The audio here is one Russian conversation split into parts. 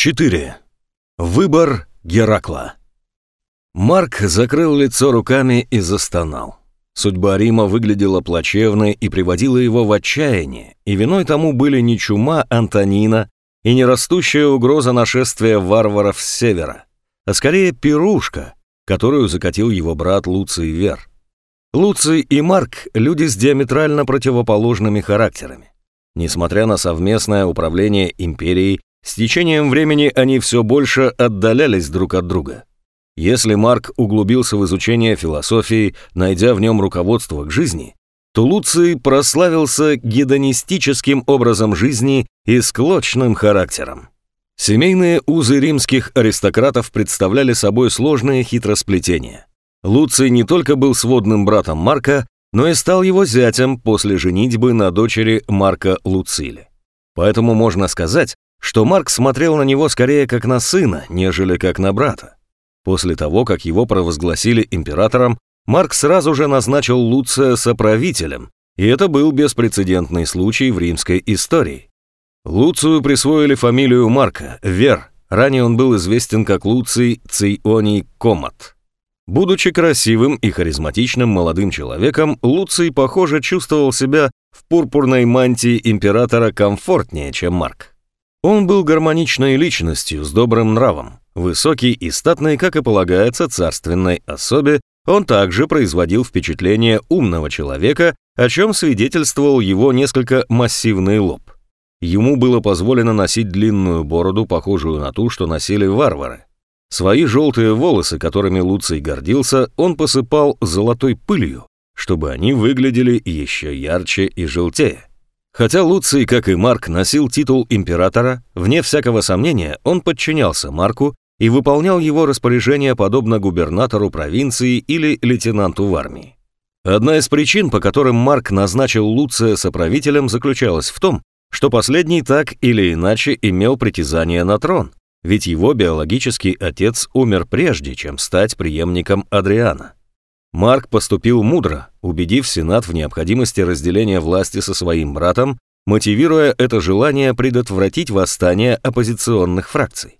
4. Выбор Геракла. Марк закрыл лицо руками и застонал. Судьба Рима выглядела плачевной и приводила его в отчаяние, и виной тому были не чума Антонина и не растущая угроза нашествия варваров с севера, а скорее пирушка, которую закатил его брат Луций Вер. Луций и Марк – люди с диаметрально противоположными характерами. Несмотря на совместное управление империей, с течением времени они все больше отдалялись друг от друга. Если Марк углубился в изучение философии, найдя в нем руководство к жизни, то Луций прославился гедонистическим образом жизни и склочным характером. Семейные узы римских аристократов представляли собой сложные хитросплетения. Луций не только был сводным братом Марка, но и стал его зятем после женитьбы на дочери Марка Луциле. Поэтому можно сказать, что Марк смотрел на него скорее как на сына, нежели как на брата. После того, как его провозгласили императором, Марк сразу же назначил Луция соправителем, и это был беспрецедентный случай в римской истории. Луцию присвоили фамилию Марка, Вер, ранее он был известен как Луций Цийоний Комат. Будучи красивым и харизматичным молодым человеком, Луций, похоже, чувствовал себя в пурпурной мантии императора комфортнее, чем Марк. Он был гармоничной личностью с добрым нравом, высокий и статный, как и полагается царственной особе, он также производил впечатление умного человека, о чем свидетельствовал его несколько массивный лоб. Ему было позволено носить длинную бороду, похожую на ту, что носили варвары. Свои желтые волосы, которыми Луций гордился, он посыпал золотой пылью, чтобы они выглядели еще ярче и желтее. Хотя Луций, как и Марк, носил титул императора, вне всякого сомнения он подчинялся Марку и выполнял его распоряжения подобно губернатору провинции или лейтенанту в армии. Одна из причин, по которым Марк назначил Луция соправителем, заключалась в том, что последний так или иначе имел притязание на трон, ведь его биологический отец умер прежде, чем стать преемником Адриана. Марк поступил мудро, убедив Сенат в необходимости разделения власти со своим братом, мотивируя это желание предотвратить восстание оппозиционных фракций.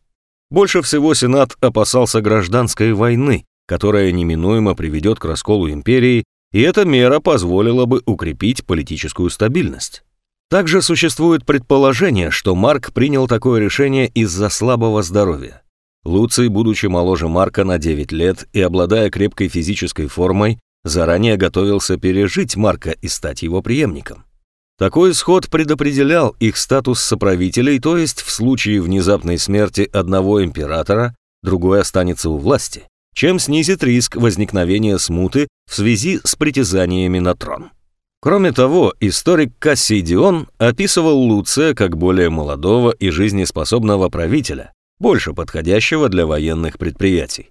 Больше всего Сенат опасался гражданской войны, которая неминуемо приведет к расколу империи, и эта мера позволила бы укрепить политическую стабильность. Также существует предположение, что Марк принял такое решение из-за слабого здоровья. Луций, будучи моложе Марка на 9 лет и обладая крепкой физической формой, заранее готовился пережить Марка и стать его преемником. Такой исход предопределял их статус соправителей, то есть в случае внезапной смерти одного императора, другой останется у власти, чем снизит риск возникновения смуты в связи с притязаниями на трон. Кроме того, историк Кассидион описывал Луция как более молодого и жизнеспособного правителя, больше подходящего для военных предприятий.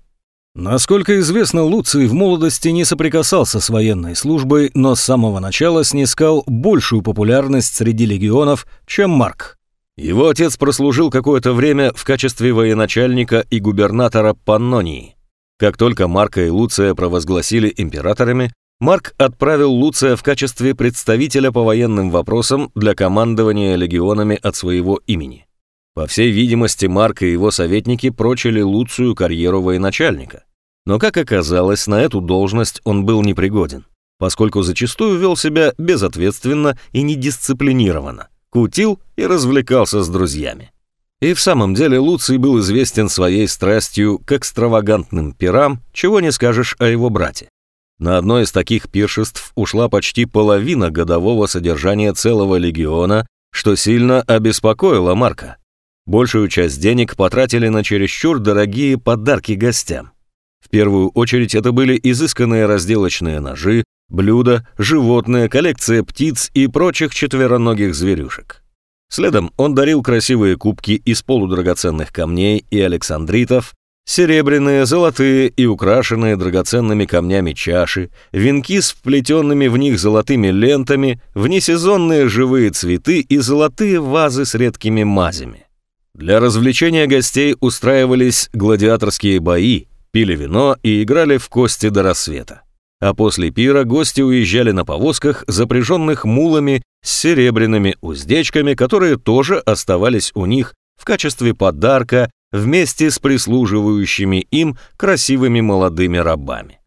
Насколько известно, Луций в молодости не соприкасался с военной службой, но с самого начала снискал большую популярность среди легионов, чем Марк. Его отец прослужил какое-то время в качестве военачальника и губернатора Паннонии. Как только Марка и Луция провозгласили императорами, Марк отправил Луция в качестве представителя по военным вопросам для командования легионами от своего имени. По всей видимости, Марк и его советники прочили Луцию карьеру военачальника. Но, как оказалось, на эту должность он был непригоден, поскольку зачастую вел себя безответственно и недисциплинированно, кутил и развлекался с друзьями. И в самом деле Луций был известен своей страстью к экстравагантным пирам, чего не скажешь о его брате. На одно из таких пиршеств ушла почти половина годового содержания целого легиона, что сильно обеспокоило Марка. Большую часть денег потратили на чересчур дорогие подарки гостям. В первую очередь это были изысканные разделочные ножи, блюда, животные, коллекция птиц и прочих четвероногих зверюшек. Следом он дарил красивые кубки из полудрагоценных камней и александритов, Серебряные, золотые и украшенные драгоценными камнями чаши, венки с вплетенными в них золотыми лентами, внесезонные живые цветы и золотые вазы с редкими мазями. Для развлечения гостей устраивались гладиаторские бои, пили вино и играли в кости до рассвета. А после пира гости уезжали на повозках, запряженных мулами с серебряными уздечками, которые тоже оставались у них в качестве подарка вместе с прислуживающими им красивыми молодыми рабами.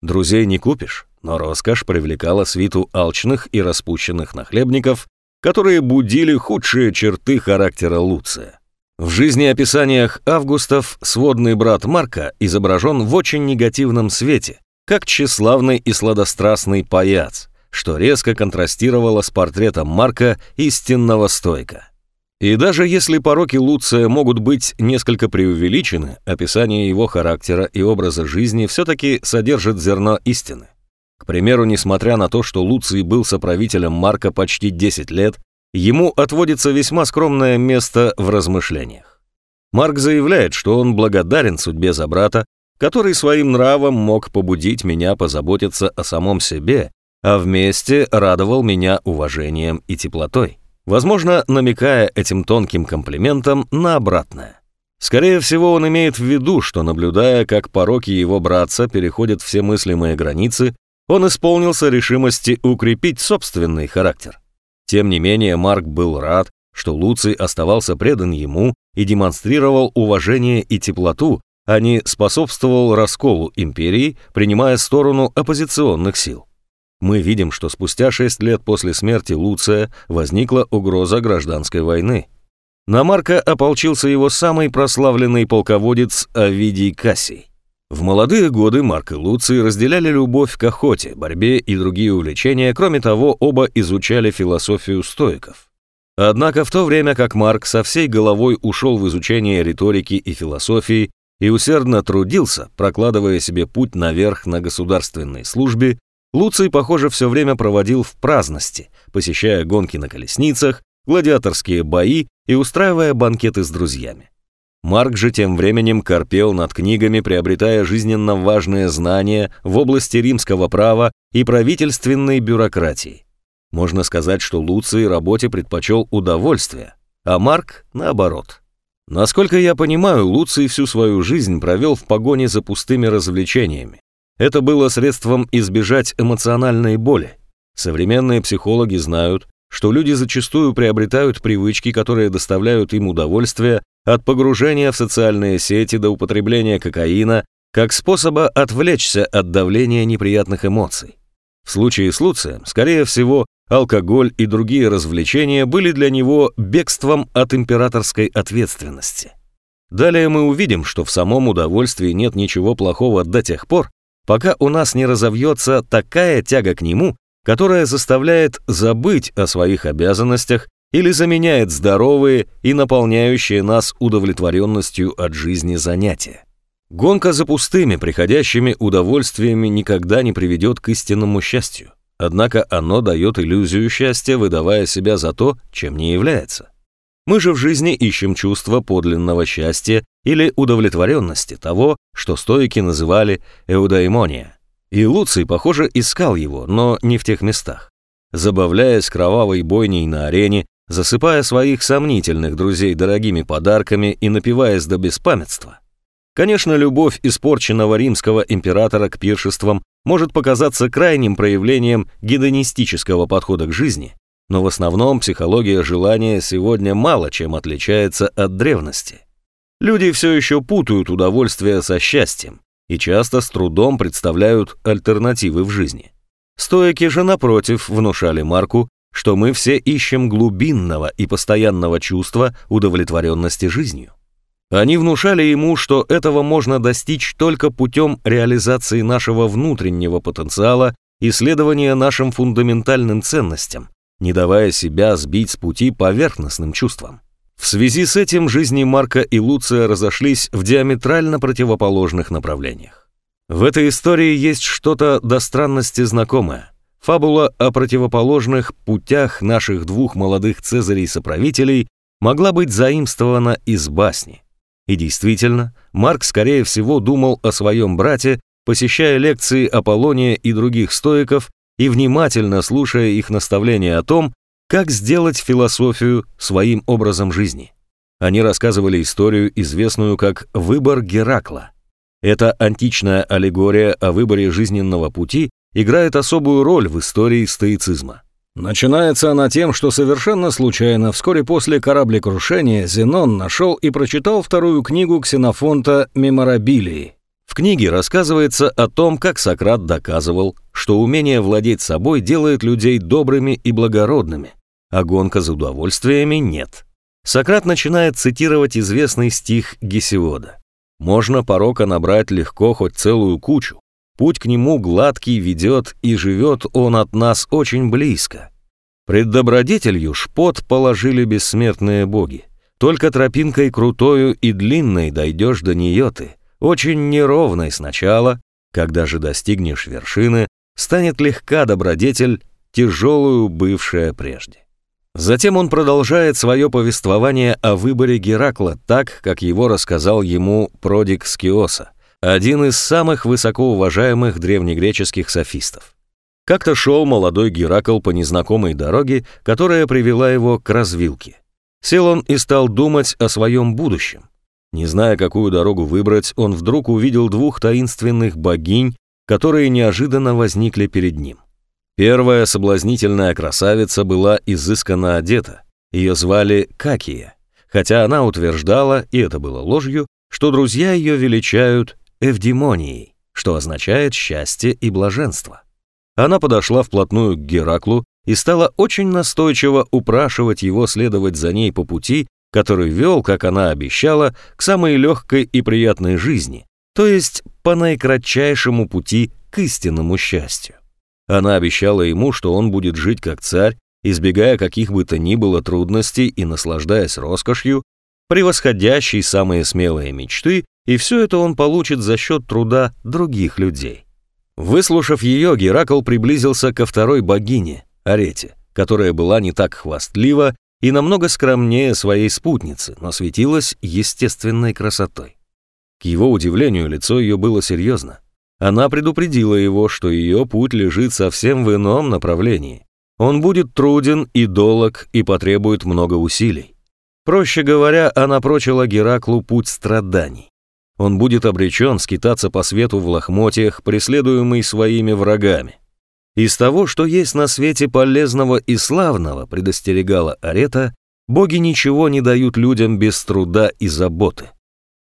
Друзей не купишь, но роскошь привлекала свиту алчных и распущенных нахлебников, которые будили худшие черты характера Луция. В жизнеописаниях Августов сводный брат Марка изображен в очень негативном свете, как тщеславный и сладострастный паяц, что резко контрастировало с портретом Марка истинного стойка. И даже если пороки Луция могут быть несколько преувеличены, описание его характера и образа жизни все-таки содержит зерно истины. К примеру, несмотря на то, что Луций был соправителем Марка почти 10 лет, ему отводится весьма скромное место в размышлениях. Марк заявляет, что он благодарен судьбе за брата, который своим нравом мог побудить меня позаботиться о самом себе, а вместе радовал меня уважением и теплотой возможно, намекая этим тонким комплиментом на обратное. Скорее всего, он имеет в виду, что, наблюдая, как пороки его братца переходят все мыслимые границы, он исполнился решимости укрепить собственный характер. Тем не менее, Марк был рад, что Луций оставался предан ему и демонстрировал уважение и теплоту, а не способствовал расколу империи, принимая сторону оппозиционных сил мы видим, что спустя шесть лет после смерти Луция возникла угроза гражданской войны. На Марка ополчился его самый прославленный полководец Овидий Кассий. В молодые годы Марк и Луций разделяли любовь к охоте, борьбе и другие увлечения, кроме того, оба изучали философию стоиков. Однако в то время как Марк со всей головой ушел в изучение риторики и философии и усердно трудился, прокладывая себе путь наверх на государственной службе, Луций, похоже, все время проводил в праздности, посещая гонки на колесницах, гладиаторские бои и устраивая банкеты с друзьями. Марк же тем временем корпел над книгами, приобретая жизненно важные знания в области римского права и правительственной бюрократии. Можно сказать, что Луций работе предпочел удовольствие, а Марк – наоборот. Насколько я понимаю, Луций всю свою жизнь провел в погоне за пустыми развлечениями, это было средством избежать эмоциональной боли. Современные психологи знают, что люди зачастую приобретают привычки, которые доставляют им удовольствие от погружения в социальные сети до употребления кокаина, как способа отвлечься от давления неприятных эмоций. В случае с Луцием, скорее всего, алкоголь и другие развлечения были для него бегством от императорской ответственности. Далее мы увидим, что в самом удовольствии нет ничего плохого до тех пор, пока у нас не разовьется такая тяга к нему, которая заставляет забыть о своих обязанностях или заменяет здоровые и наполняющие нас удовлетворенностью от жизни занятия. Гонка за пустыми, приходящими удовольствиями никогда не приведет к истинному счастью. Однако оно дает иллюзию счастья, выдавая себя за то, чем не является. Мы же в жизни ищем чувство подлинного счастья или удовлетворенности того, что стоики называли эудаймония. И Луций, похоже, искал его, но не в тех местах. Забавляясь кровавой бойней на арене, засыпая своих сомнительных друзей дорогими подарками и напиваясь до беспамятства. Конечно, любовь испорченного римского императора к пиршествам может показаться крайним проявлением гедонистического подхода к жизни, но в основном психология желания сегодня мало чем отличается от древности. Люди все еще путают удовольствие со счастьем и часто с трудом представляют альтернативы в жизни. Стоики же, напротив, внушали Марку, что мы все ищем глубинного и постоянного чувства удовлетворенности жизнью. Они внушали ему, что этого можно достичь только путем реализации нашего внутреннего потенциала и следования нашим фундаментальным ценностям, не давая себя сбить с пути поверхностным чувствам. В связи с этим жизни Марка и Луция разошлись в диаметрально противоположных направлениях. В этой истории есть что-то до странности знакомое. Фабула о противоположных путях наших двух молодых цезарей-соправителей могла быть заимствована из басни. И действительно, Марк, скорее всего, думал о своем брате, посещая лекции Аполлония и других стоиков и внимательно слушая их наставления о том, как сделать философию своим образом жизни. Они рассказывали историю, известную как «Выбор Геракла». Эта античная аллегория о выборе жизненного пути играет особую роль в истории стоицизма. Начинается она тем, что совершенно случайно вскоре после кораблекрушения Зенон нашел и прочитал вторую книгу Ксенофонта «Меморабилии». В книге рассказывается о том, как Сократ доказывал, что умение владеть собой делает людей добрыми и благородными, а гонка за удовольствиями нет. Сократ начинает цитировать известный стих Гесиода. «Можно порока набрать легко хоть целую кучу, Путь к нему гладкий ведет, и живет он от нас очень близко. Пред добродетелью шпот положили бессмертные боги. Только тропинкой крутою и длинной дойдешь до нее ты, очень неровной сначала, когда же достигнешь вершины, станет легка добродетель, тяжелую бывшая прежде. Затем он продолжает свое повествование о выборе Геракла так, как его рассказал ему Продик Скиоса один из самых высокоуважаемых древнегреческих софистов. Как-то шел молодой Геракл по незнакомой дороге, которая привела его к развилке. Сел он и стал думать о своем будущем. Не зная, какую дорогу выбрать, он вдруг увидел двух таинственных богинь, которые неожиданно возникли перед ним. Первая соблазнительная красавица была изысканно одета. Ее звали Какия, хотя она утверждала, и это было ложью, что друзья ее величают эвдемонией, что означает счастье и блаженство. Она подошла вплотную к Гераклу и стала очень настойчиво упрашивать его следовать за ней по пути, который вел, как она обещала, к самой легкой и приятной жизни, то есть по наикратчайшему пути к истинному счастью. Она обещала ему, что он будет жить как царь, избегая каких бы то ни было трудностей и наслаждаясь роскошью, превосходящей самые смелые мечты и все это он получит за счет труда других людей. Выслушав ее, Геракл приблизился ко второй богине, Арете, которая была не так хвастлива и намного скромнее своей спутницы, но светилась естественной красотой. К его удивлению, лицо ее было серьезно. Она предупредила его, что ее путь лежит совсем в ином направлении. Он будет труден и долог и потребует много усилий. Проще говоря, она прочила Гераклу путь страданий. Он будет обречен скитаться по свету в лохмотьях, преследуемый своими врагами. Из того, что есть на свете полезного и славного, предостерегала Арета, боги ничего не дают людям без труда и заботы.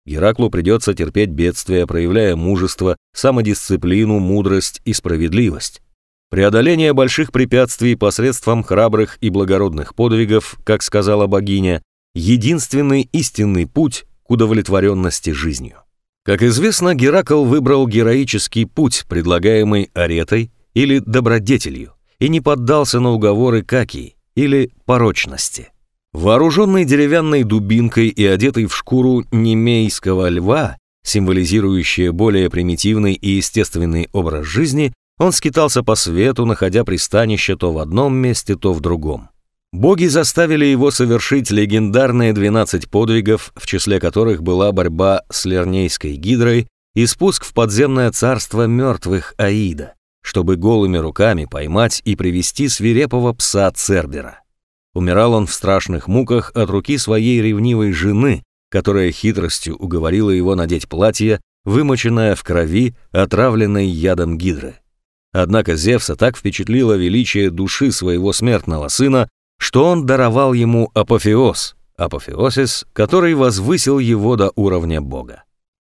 Гераклу придется терпеть бедствия, проявляя мужество, самодисциплину, мудрость и справедливость. Преодоление больших препятствий посредством храбрых и благородных подвигов, как сказала богиня, единственный истинный путь удовлетворенности жизнью. Как известно, Геракл выбрал героический путь, предлагаемый аретой или добродетелью, и не поддался на уговоры каки или порочности. Вооруженный деревянной дубинкой и одетый в шкуру немейского льва, символизирующая более примитивный и естественный образ жизни, он скитался по свету, находя пристанище то в одном месте, то в другом. Боги заставили его совершить легендарные 12 подвигов, в числе которых была борьба с Лернейской гидрой и спуск в подземное царство мертвых Аида, чтобы голыми руками поймать и привести свирепого пса Цербера. Умирал он в страшных муках от руки своей ревнивой жены, которая хитростью уговорила его надеть платье, вымоченное в крови, отравленной ядом гидры. Однако Зевса так впечатлило величие души своего смертного сына, что он даровал ему апофеоз, апофеосис, который возвысил его до уровня бога.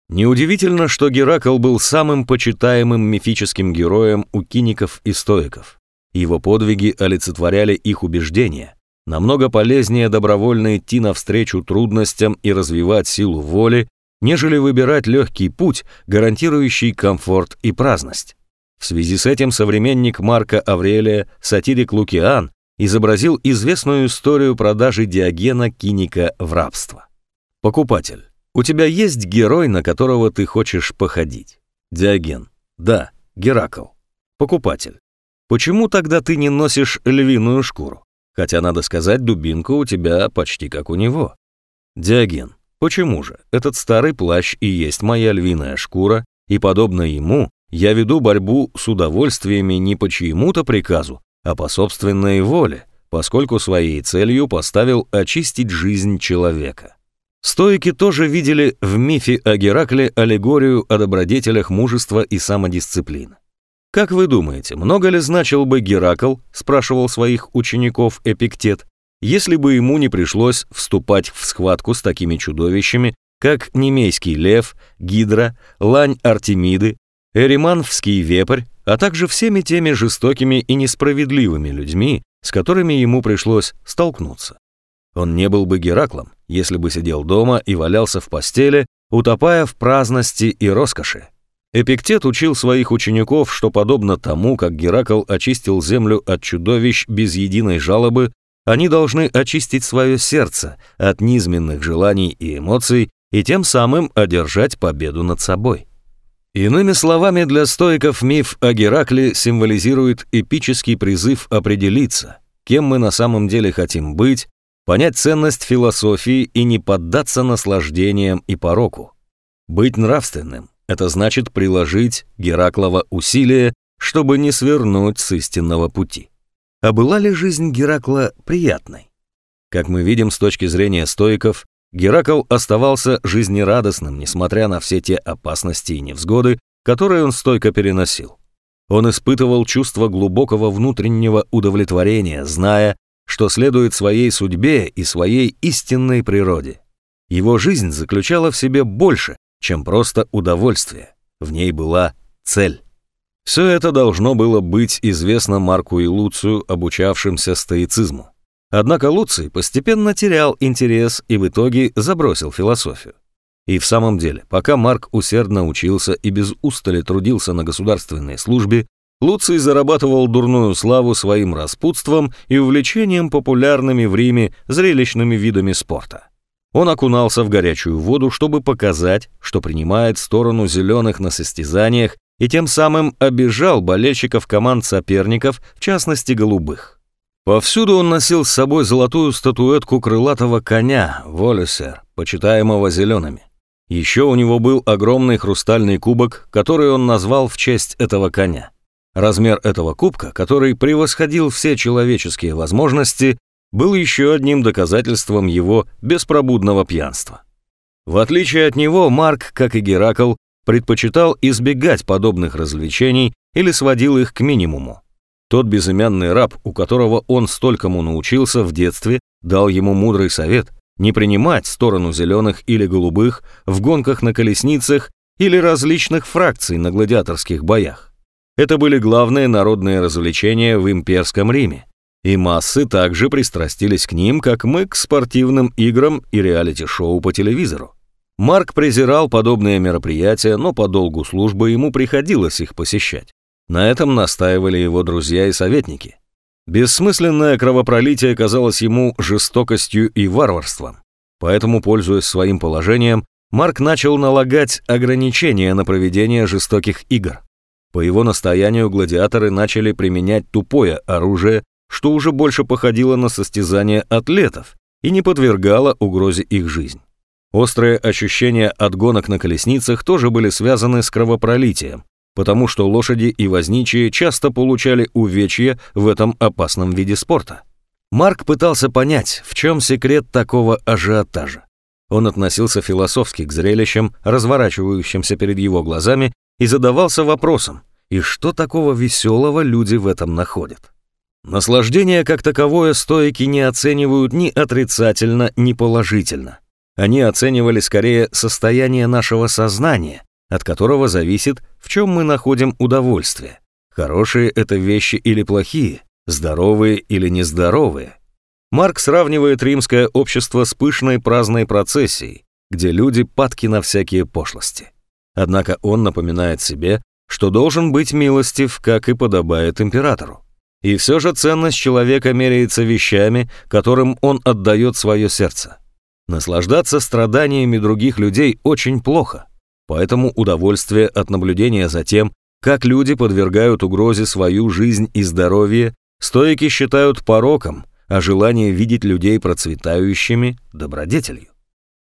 Неудивительно, что Геракл был самым почитаемым мифическим героем у киников и стоиков. Его подвиги олицетворяли их убеждения. Намного полезнее добровольно идти навстречу трудностям и развивать силу воли, нежели выбирать легкий путь, гарантирующий комфорт и праздность. В связи с этим современник Марка Аврелия, сатирик Лукиан, изобразил известную историю продажи Диогена Киника в рабство. Покупатель. У тебя есть герой, на которого ты хочешь походить? Диоген. Да, Геракл. Покупатель. Почему тогда ты не носишь львиную шкуру? Хотя, надо сказать, дубинка у тебя почти как у него. Диоген. Почему же? Этот старый плащ и есть моя львиная шкура, и, подобно ему, я веду борьбу с удовольствиями не по чьему-то приказу, а по собственной воле, поскольку своей целью поставил очистить жизнь человека. Стоики тоже видели в мифе о Геракле аллегорию о добродетелях мужества и самодисциплины. Как вы думаете, много ли значил бы Геракл, спрашивал своих учеников Эпиктет, если бы ему не пришлось вступать в схватку с такими чудовищами, как немейский лев, гидра, лань Артемиды, эриманфский вепрь, а также всеми теми жестокими и несправедливыми людьми, с которыми ему пришлось столкнуться. Он не был бы Гераклом, если бы сидел дома и валялся в постели, утопая в праздности и роскоши. Эпиктет учил своих учеников, что подобно тому, как Геракл очистил землю от чудовищ без единой жалобы, они должны очистить свое сердце от низменных желаний и эмоций и тем самым одержать победу над собой. Иными словами, для стоиков миф о Геракле символизирует эпический призыв определиться, кем мы на самом деле хотим быть, понять ценность философии и не поддаться наслаждениям и пороку. Быть нравственным – это значит приложить Гераклова усилия, чтобы не свернуть с истинного пути. А была ли жизнь Геракла приятной? Как мы видим с точки зрения стоиков, Геракл оставался жизнерадостным, несмотря на все те опасности и невзгоды, которые он стойко переносил. Он испытывал чувство глубокого внутреннего удовлетворения, зная, что следует своей судьбе и своей истинной природе. Его жизнь заключала в себе больше, чем просто удовольствие. В ней была цель. Все это должно было быть известно Марку и Луцию, обучавшимся стоицизму. Однако Луций постепенно терял интерес и в итоге забросил философию. И в самом деле, пока Марк усердно учился и без устали трудился на государственной службе, Луций зарабатывал дурную славу своим распутством и увлечением популярными в Риме зрелищными видами спорта. Он окунался в горячую воду, чтобы показать, что принимает сторону зеленых на состязаниях и тем самым обижал болельщиков команд соперников, в частности голубых. Повсюду он носил с собой золотую статуэтку крылатого коня, Волюсер, почитаемого зелеными. Еще у него был огромный хрустальный кубок, который он назвал в честь этого коня. Размер этого кубка, который превосходил все человеческие возможности, был еще одним доказательством его беспробудного пьянства. В отличие от него, Марк, как и Геракл, предпочитал избегать подобных развлечений или сводил их к минимуму. Тот безымянный раб, у которого он столькому научился в детстве, дал ему мудрый совет не принимать сторону зеленых или голубых в гонках на колесницах или различных фракций на гладиаторских боях. Это были главные народные развлечения в имперском Риме, и массы также пристрастились к ним, как мы к спортивным играм и реалити-шоу по телевизору. Марк презирал подобные мероприятия, но по долгу службы ему приходилось их посещать. На этом настаивали его друзья и советники. Бессмысленное кровопролитие казалось ему жестокостью и варварством. Поэтому, пользуясь своим положением, Марк начал налагать ограничения на проведение жестоких игр. По его настоянию гладиаторы начали применять тупое оружие, что уже больше походило на состязание атлетов и не подвергало угрозе их жизнь. Острые ощущения от гонок на колесницах тоже были связаны с кровопролитием, потому что лошади и возничие часто получали увечья в этом опасном виде спорта. Марк пытался понять, в чем секрет такого ажиотажа. Он относился философски к зрелищам, разворачивающимся перед его глазами, и задавался вопросом, и что такого веселого люди в этом находят. Наслаждение как таковое стоики не оценивают ни отрицательно, ни положительно. Они оценивали скорее состояние нашего сознания, от которого зависит, в чем мы находим удовольствие. Хорошие это вещи или плохие, здоровые или нездоровые. Марк сравнивает римское общество с пышной праздной процессией, где люди падки на всякие пошлости. Однако он напоминает себе, что должен быть милостив, как и подобает императору. И все же ценность человека меряется вещами, которым он отдает свое сердце. Наслаждаться страданиями других людей очень плохо – Поэтому удовольствие от наблюдения за тем, как люди подвергают угрозе свою жизнь и здоровье, стойки считают пороком, а желание видеть людей процветающими – добродетелью.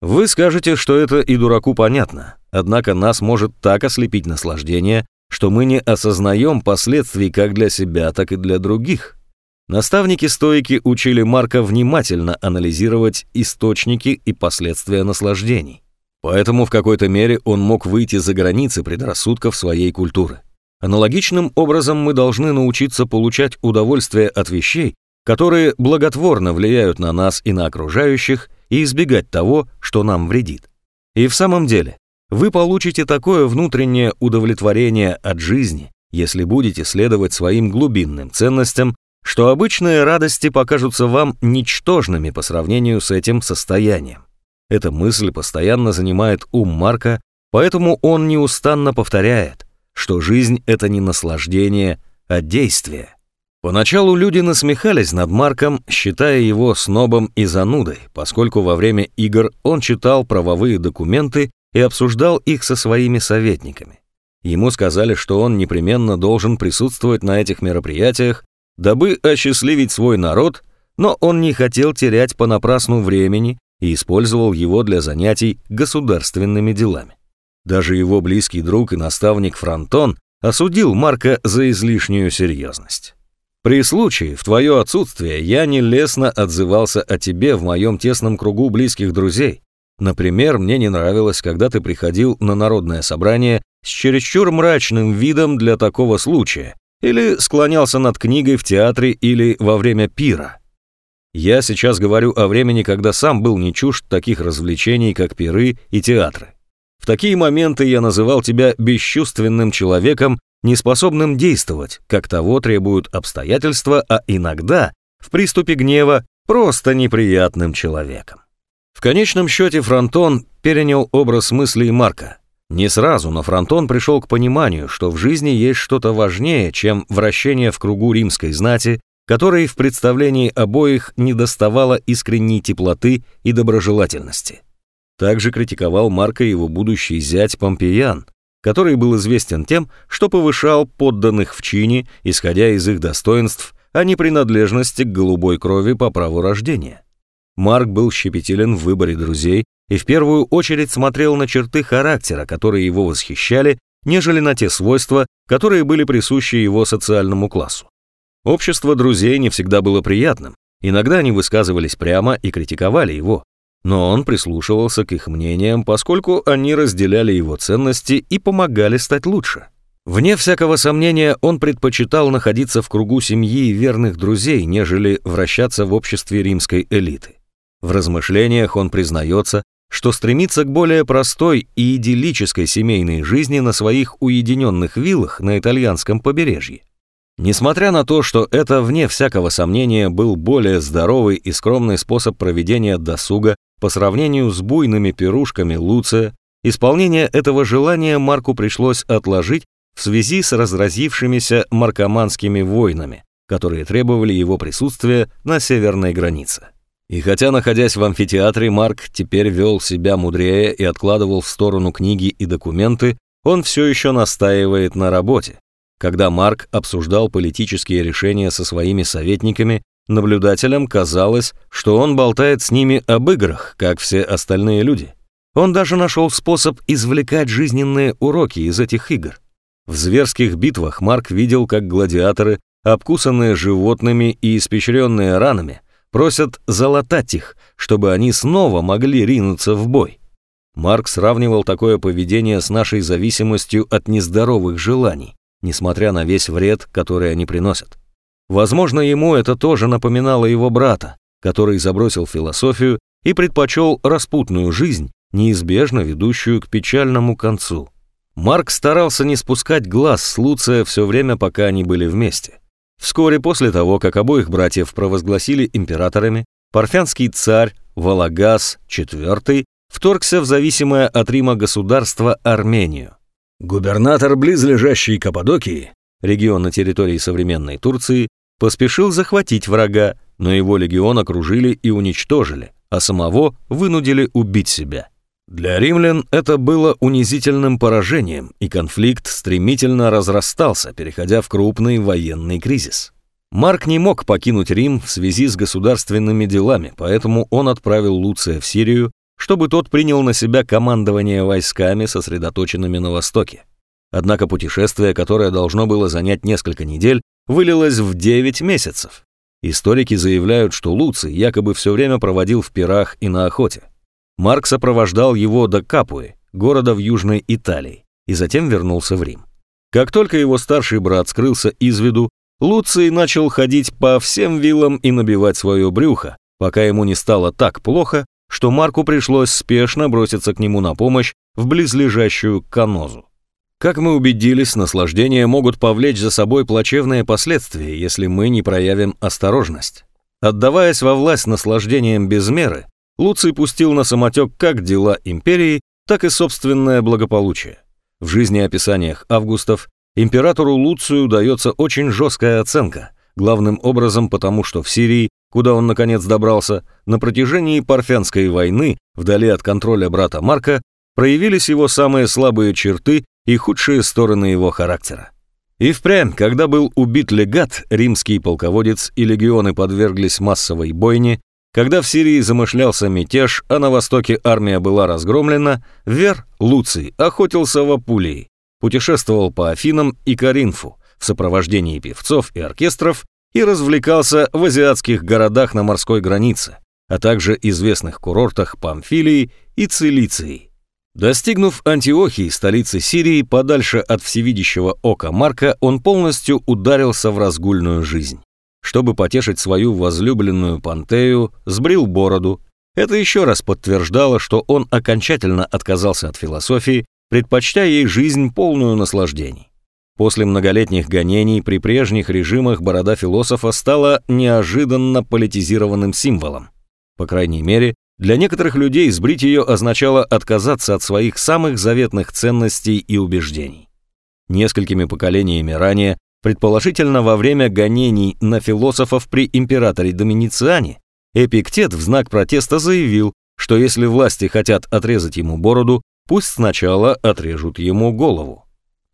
Вы скажете, что это и дураку понятно, однако нас может так ослепить наслаждение, что мы не осознаем последствий как для себя, так и для других. Наставники-стойки учили Марка внимательно анализировать источники и последствия наслаждений. Поэтому в какой-то мере он мог выйти за границы предрассудков своей культуры. Аналогичным образом мы должны научиться получать удовольствие от вещей, которые благотворно влияют на нас и на окружающих, и избегать того, что нам вредит. И в самом деле, вы получите такое внутреннее удовлетворение от жизни, если будете следовать своим глубинным ценностям, что обычные радости покажутся вам ничтожными по сравнению с этим состоянием. Эта мысль постоянно занимает ум Марка, поэтому он неустанно повторяет, что жизнь — это не наслаждение, а действие. Поначалу люди насмехались над Марком, считая его снобом и занудой, поскольку во время игр он читал правовые документы и обсуждал их со своими советниками. Ему сказали, что он непременно должен присутствовать на этих мероприятиях, дабы осчастливить свой народ, но он не хотел терять понапрасну времени и использовал его для занятий государственными делами. Даже его близкий друг и наставник Фронтон осудил Марка за излишнюю серьезность. При случае, в твое отсутствие, я нелестно отзывался о тебе в моем тесном кругу близких друзей. Например, мне не нравилось, когда ты приходил на народное собрание с чересчур мрачным видом для такого случая, или склонялся над книгой в театре или во время пира. Я сейчас говорю о времени, когда сам был не чужд таких развлечений, как пиры и театры. В такие моменты я называл тебя бесчувственным человеком, неспособным действовать, как того требуют обстоятельства, а иногда, в приступе гнева, просто неприятным человеком. В конечном счете Фронтон перенял образ мыслей Марка. Не сразу, но Фронтон пришел к пониманию, что в жизни есть что-то важнее, чем вращение в кругу римской знати, которой в представлении обоих недоставало искренней теплоты и доброжелательности. Также критиковал Марка его будущий зять Помпеян, который был известен тем, что повышал подданных в чине, исходя из их достоинств, а не принадлежности к голубой крови по праву рождения. Марк был щепетилен в выборе друзей и в первую очередь смотрел на черты характера, которые его восхищали, нежели на те свойства, которые были присущи его социальному классу. Общество друзей не всегда было приятным, иногда они высказывались прямо и критиковали его, но он прислушивался к их мнениям, поскольку они разделяли его ценности и помогали стать лучше. Вне всякого сомнения, он предпочитал находиться в кругу семьи и верных друзей, нежели вращаться в обществе римской элиты. В размышлениях он признается, что стремится к более простой и идиллической семейной жизни на своих уединенных виллах на итальянском побережье. Несмотря на то, что это, вне всякого сомнения, был более здоровый и скромный способ проведения досуга по сравнению с буйными пирушками Луция, исполнение этого желания Марку пришлось отложить в связи с разразившимися маркоманскими войнами, которые требовали его присутствия на северной границе. И хотя, находясь в амфитеатре, Марк теперь вел себя мудрее и откладывал в сторону книги и документы, он все еще настаивает на работе. Когда Марк обсуждал политические решения со своими советниками, наблюдателям казалось, что он болтает с ними об играх, как все остальные люди. Он даже нашел способ извлекать жизненные уроки из этих игр. В зверских битвах Марк видел, как гладиаторы, обкусанные животными и испещренные ранами, просят залатать их, чтобы они снова могли ринуться в бой. Марк сравнивал такое поведение с нашей зависимостью от нездоровых желаний, несмотря на весь вред, который они приносят. Возможно, ему это тоже напоминало его брата, который забросил философию и предпочел распутную жизнь, неизбежно ведущую к печальному концу. Марк старался не спускать глаз с Луция все время, пока они были вместе. Вскоре после того, как обоих братьев провозгласили императорами, парфянский царь Валагас IV вторгся в зависимое от Рима государство Армению. Губернатор близлежащей Каппадокии, регион на территории современной Турции, поспешил захватить врага, но его легион окружили и уничтожили, а самого вынудили убить себя. Для римлян это было унизительным поражением, и конфликт стремительно разрастался, переходя в крупный военный кризис. Марк не мог покинуть Рим в связи с государственными делами, поэтому он отправил Луция в Сирию, чтобы тот принял на себя командование войсками, сосредоточенными на Востоке. Однако путешествие, которое должно было занять несколько недель, вылилось в 9 месяцев. Историки заявляют, что Луций якобы все время проводил в пирах и на охоте. Марк сопровождал его до Капуи, города в Южной Италии, и затем вернулся в Рим. Как только его старший брат скрылся из виду, Луций начал ходить по всем виллам и набивать свое брюхо, пока ему не стало так плохо, что Марку пришлось спешно броситься к нему на помощь в близлежащую канозу. Как мы убедились, наслаждения могут повлечь за собой плачевные последствия, если мы не проявим осторожность. Отдаваясь во власть наслаждением без меры, Луций пустил на самотек как дела империи, так и собственное благополучие. В жизнеописаниях Августов императору Луцию дается очень жесткая оценка, главным образом потому, что в Сирии, куда он наконец добрался, на протяжении Парфянской войны, вдали от контроля брата Марка, проявились его самые слабые черты и худшие стороны его характера. И впрямь, когда был убит легат, римский полководец и легионы подверглись массовой бойне, когда в Сирии замышлялся мятеж, а на востоке армия была разгромлена, Вер, Луций, охотился в Апулии, путешествовал по Афинам и Каринфу в сопровождении певцов и оркестров и развлекался в азиатских городах на морской границе, а также известных курортах Памфилии и Цилиции. Достигнув Антиохии, столицы Сирии, подальше от всевидящего ока Марка, он полностью ударился в разгульную жизнь чтобы потешить свою возлюбленную Пантею, сбрил бороду. Это еще раз подтверждало, что он окончательно отказался от философии, предпочтя ей жизнь полную наслаждений. После многолетних гонений при прежних режимах борода философа стала неожиданно политизированным символом. По крайней мере, для некоторых людей сбрить ее означало отказаться от своих самых заветных ценностей и убеждений. Несколькими поколениями ранее Предположительно, во время гонений на философов при императоре Доминициане, Эпиктет в знак протеста заявил, что если власти хотят отрезать ему бороду, пусть сначала отрежут ему голову.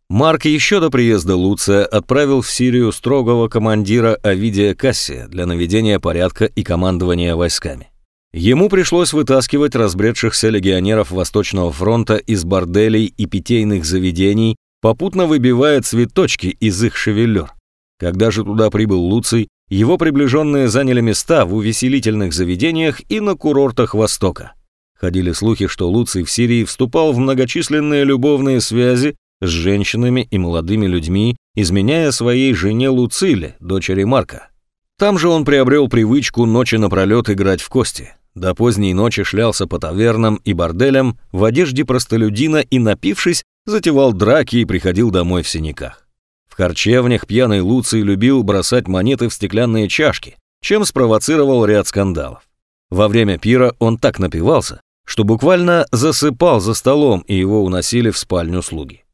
Марк еще до приезда Луция отправил в Сирию строгого командира Овидия Кассия для наведения порядка и командования войсками. Ему пришлось вытаскивать разбредшихся легионеров Восточного фронта из борделей и питейных заведений попутно выбивая цветочки из их шевелюр. Когда же туда прибыл Луций, его приближенные заняли места в увеселительных заведениях и на курортах Востока. Ходили слухи, что Луций в Сирии вступал в многочисленные любовные связи с женщинами и молодыми людьми, изменяя своей жене Луциле, дочери Марка. Там же он приобрел привычку ночи напролет играть в кости. До поздней ночи шлялся по тавернам и борделям в одежде простолюдина и, напившись, затевал драки и приходил домой в синяках. В харчевнях пьяный Луций любил бросать монеты в стеклянные чашки, чем спровоцировал ряд скандалов. Во время пира он так напивался, что буквально засыпал за столом, и его уносили в спальню слуги.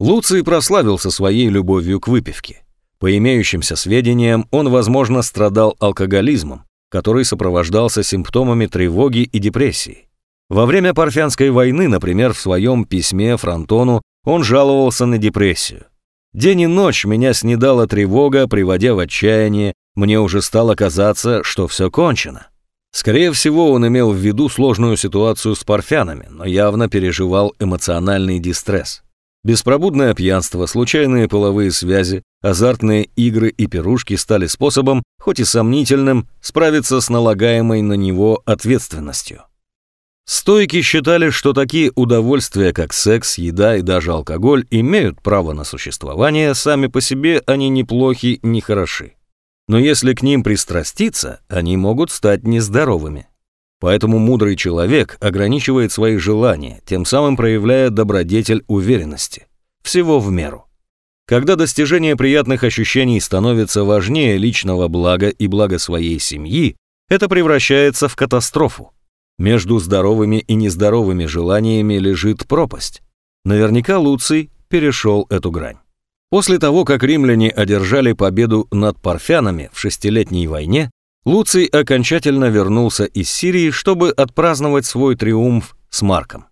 Луций прославился своей любовью к выпивке. По имеющимся сведениям, он, возможно, страдал алкоголизмом, который сопровождался симптомами тревоги и депрессии. Во время Парфянской войны, например, в своем письме Фронтону он жаловался на депрессию. «День и ночь меня снедала тревога, приводя в отчаяние, мне уже стало казаться, что все кончено». Скорее всего, он имел в виду сложную ситуацию с парфянами, но явно переживал эмоциональный дистресс. Беспробудное пьянство, случайные половые связи, азартные игры и пирушки стали способом, хоть и сомнительным, справиться с налагаемой на него ответственностью. Стойки считали, что такие удовольствия, как секс, еда и даже алкоголь, имеют право на существование, сами по себе они ни плохи, хороши. Но если к ним пристраститься, они могут стать нездоровыми. Поэтому мудрый человек ограничивает свои желания, тем самым проявляя добродетель уверенности. Всего в меру. Когда достижение приятных ощущений становится важнее личного блага и блага своей семьи, это превращается в катастрофу. Между здоровыми и нездоровыми желаниями лежит пропасть. Наверняка Луций перешел эту грань. После того, как римляне одержали победу над парфянами в шестилетней войне, Луций окончательно вернулся из Сирии, чтобы отпраздновать свой триумф с Марком.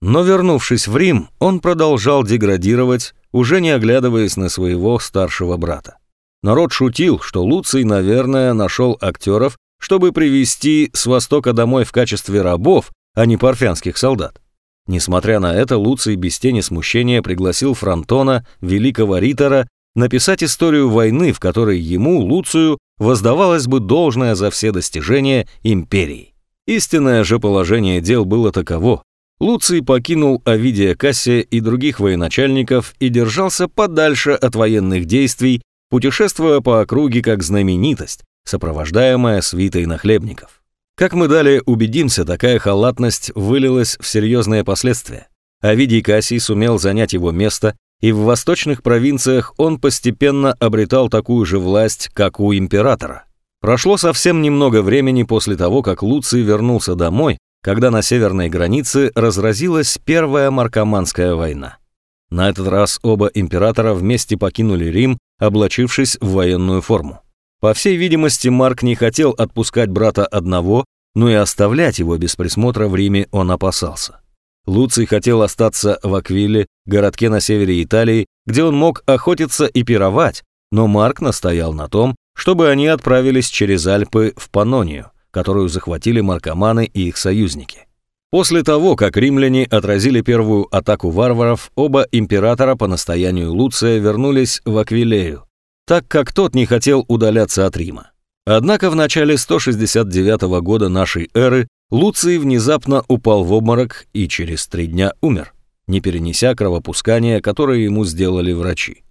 Но вернувшись в Рим, он продолжал деградировать, уже не оглядываясь на своего старшего брата. Народ шутил, что Луций, наверное, нашел актеров, чтобы привести с Востока домой в качестве рабов, а не парфянских солдат. Несмотря на это, Луций без тени смущения пригласил Фронтона, великого ритора, написать историю войны, в которой ему, Луцию, воздавалось бы должное за все достижения империи. Истинное же положение дел было таково. Луций покинул Овидия Кассия и других военачальников и держался подальше от военных действий, путешествуя по округе как знаменитость, сопровождаемая свитой нахлебников. Как мы далее убедимся, такая халатность вылилась в серьезные последствия. Овидий Кассий сумел занять его место, и в восточных провинциях он постепенно обретал такую же власть, как у императора. Прошло совсем немного времени после того, как Луций вернулся домой, когда на северной границе разразилась Первая Маркоманская война. На этот раз оба императора вместе покинули Рим, облачившись в военную форму. По всей видимости, Марк не хотел отпускать брата одного, но и оставлять его без присмотра в Риме он опасался. Луций хотел остаться в Аквиле, городке на севере Италии, где он мог охотиться и пировать, но Марк настоял на том, чтобы они отправились через Альпы в Панонию которую захватили маркоманы и их союзники. После того, как римляне отразили первую атаку варваров, оба императора по настоянию Луция вернулись в Аквилею, так как тот не хотел удаляться от Рима. Однако в начале 169 года нашей эры Луций внезапно упал в обморок и через три дня умер, не перенеся кровопускания, которое ему сделали врачи.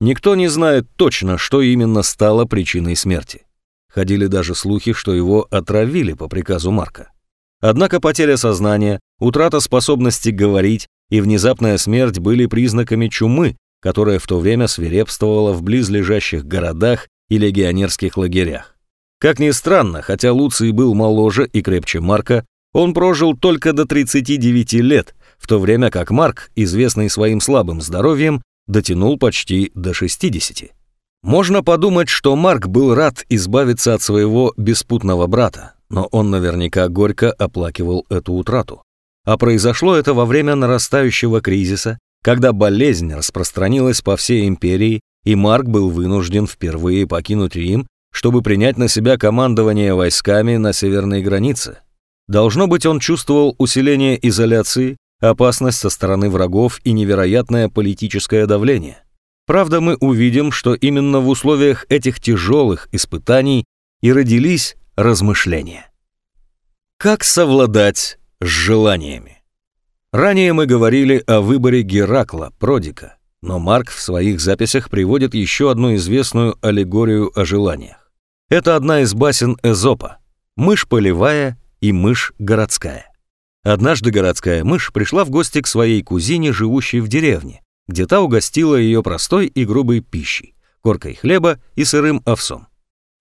Никто не знает точно, что именно стало причиной смерти. Ходили даже слухи, что его отравили по приказу Марка. Однако потеря сознания, утрата способности говорить и внезапная смерть были признаками чумы, которая в то время свирепствовала в близлежащих городах и легионерских лагерях. Как ни странно, хотя Луций был моложе и крепче Марка, он прожил только до 39 лет, в то время как Марк, известный своим слабым здоровьем, дотянул почти до 60. Можно подумать, что Марк был рад избавиться от своего беспутного брата, но он наверняка горько оплакивал эту утрату. А произошло это во время нарастающего кризиса, когда болезнь распространилась по всей империи, и Марк был вынужден впервые покинуть Рим, чтобы принять на себя командование войсками на северной границе. Должно быть, он чувствовал усиление изоляции, опасность со стороны врагов и невероятное политическое давление. Правда, мы увидим, что именно в условиях этих тяжелых испытаний и родились размышления. Как совладать с желаниями? Ранее мы говорили о выборе Геракла, Продика, но Марк в своих записях приводит еще одну известную аллегорию о желаниях. Это одна из басен Эзопа «Мышь полевая и мышь городская». Однажды городская мышь пришла в гости к своей кузине, живущей в деревне, где та угостила ее простой и грубой пищей, коркой хлеба и сырым овсом.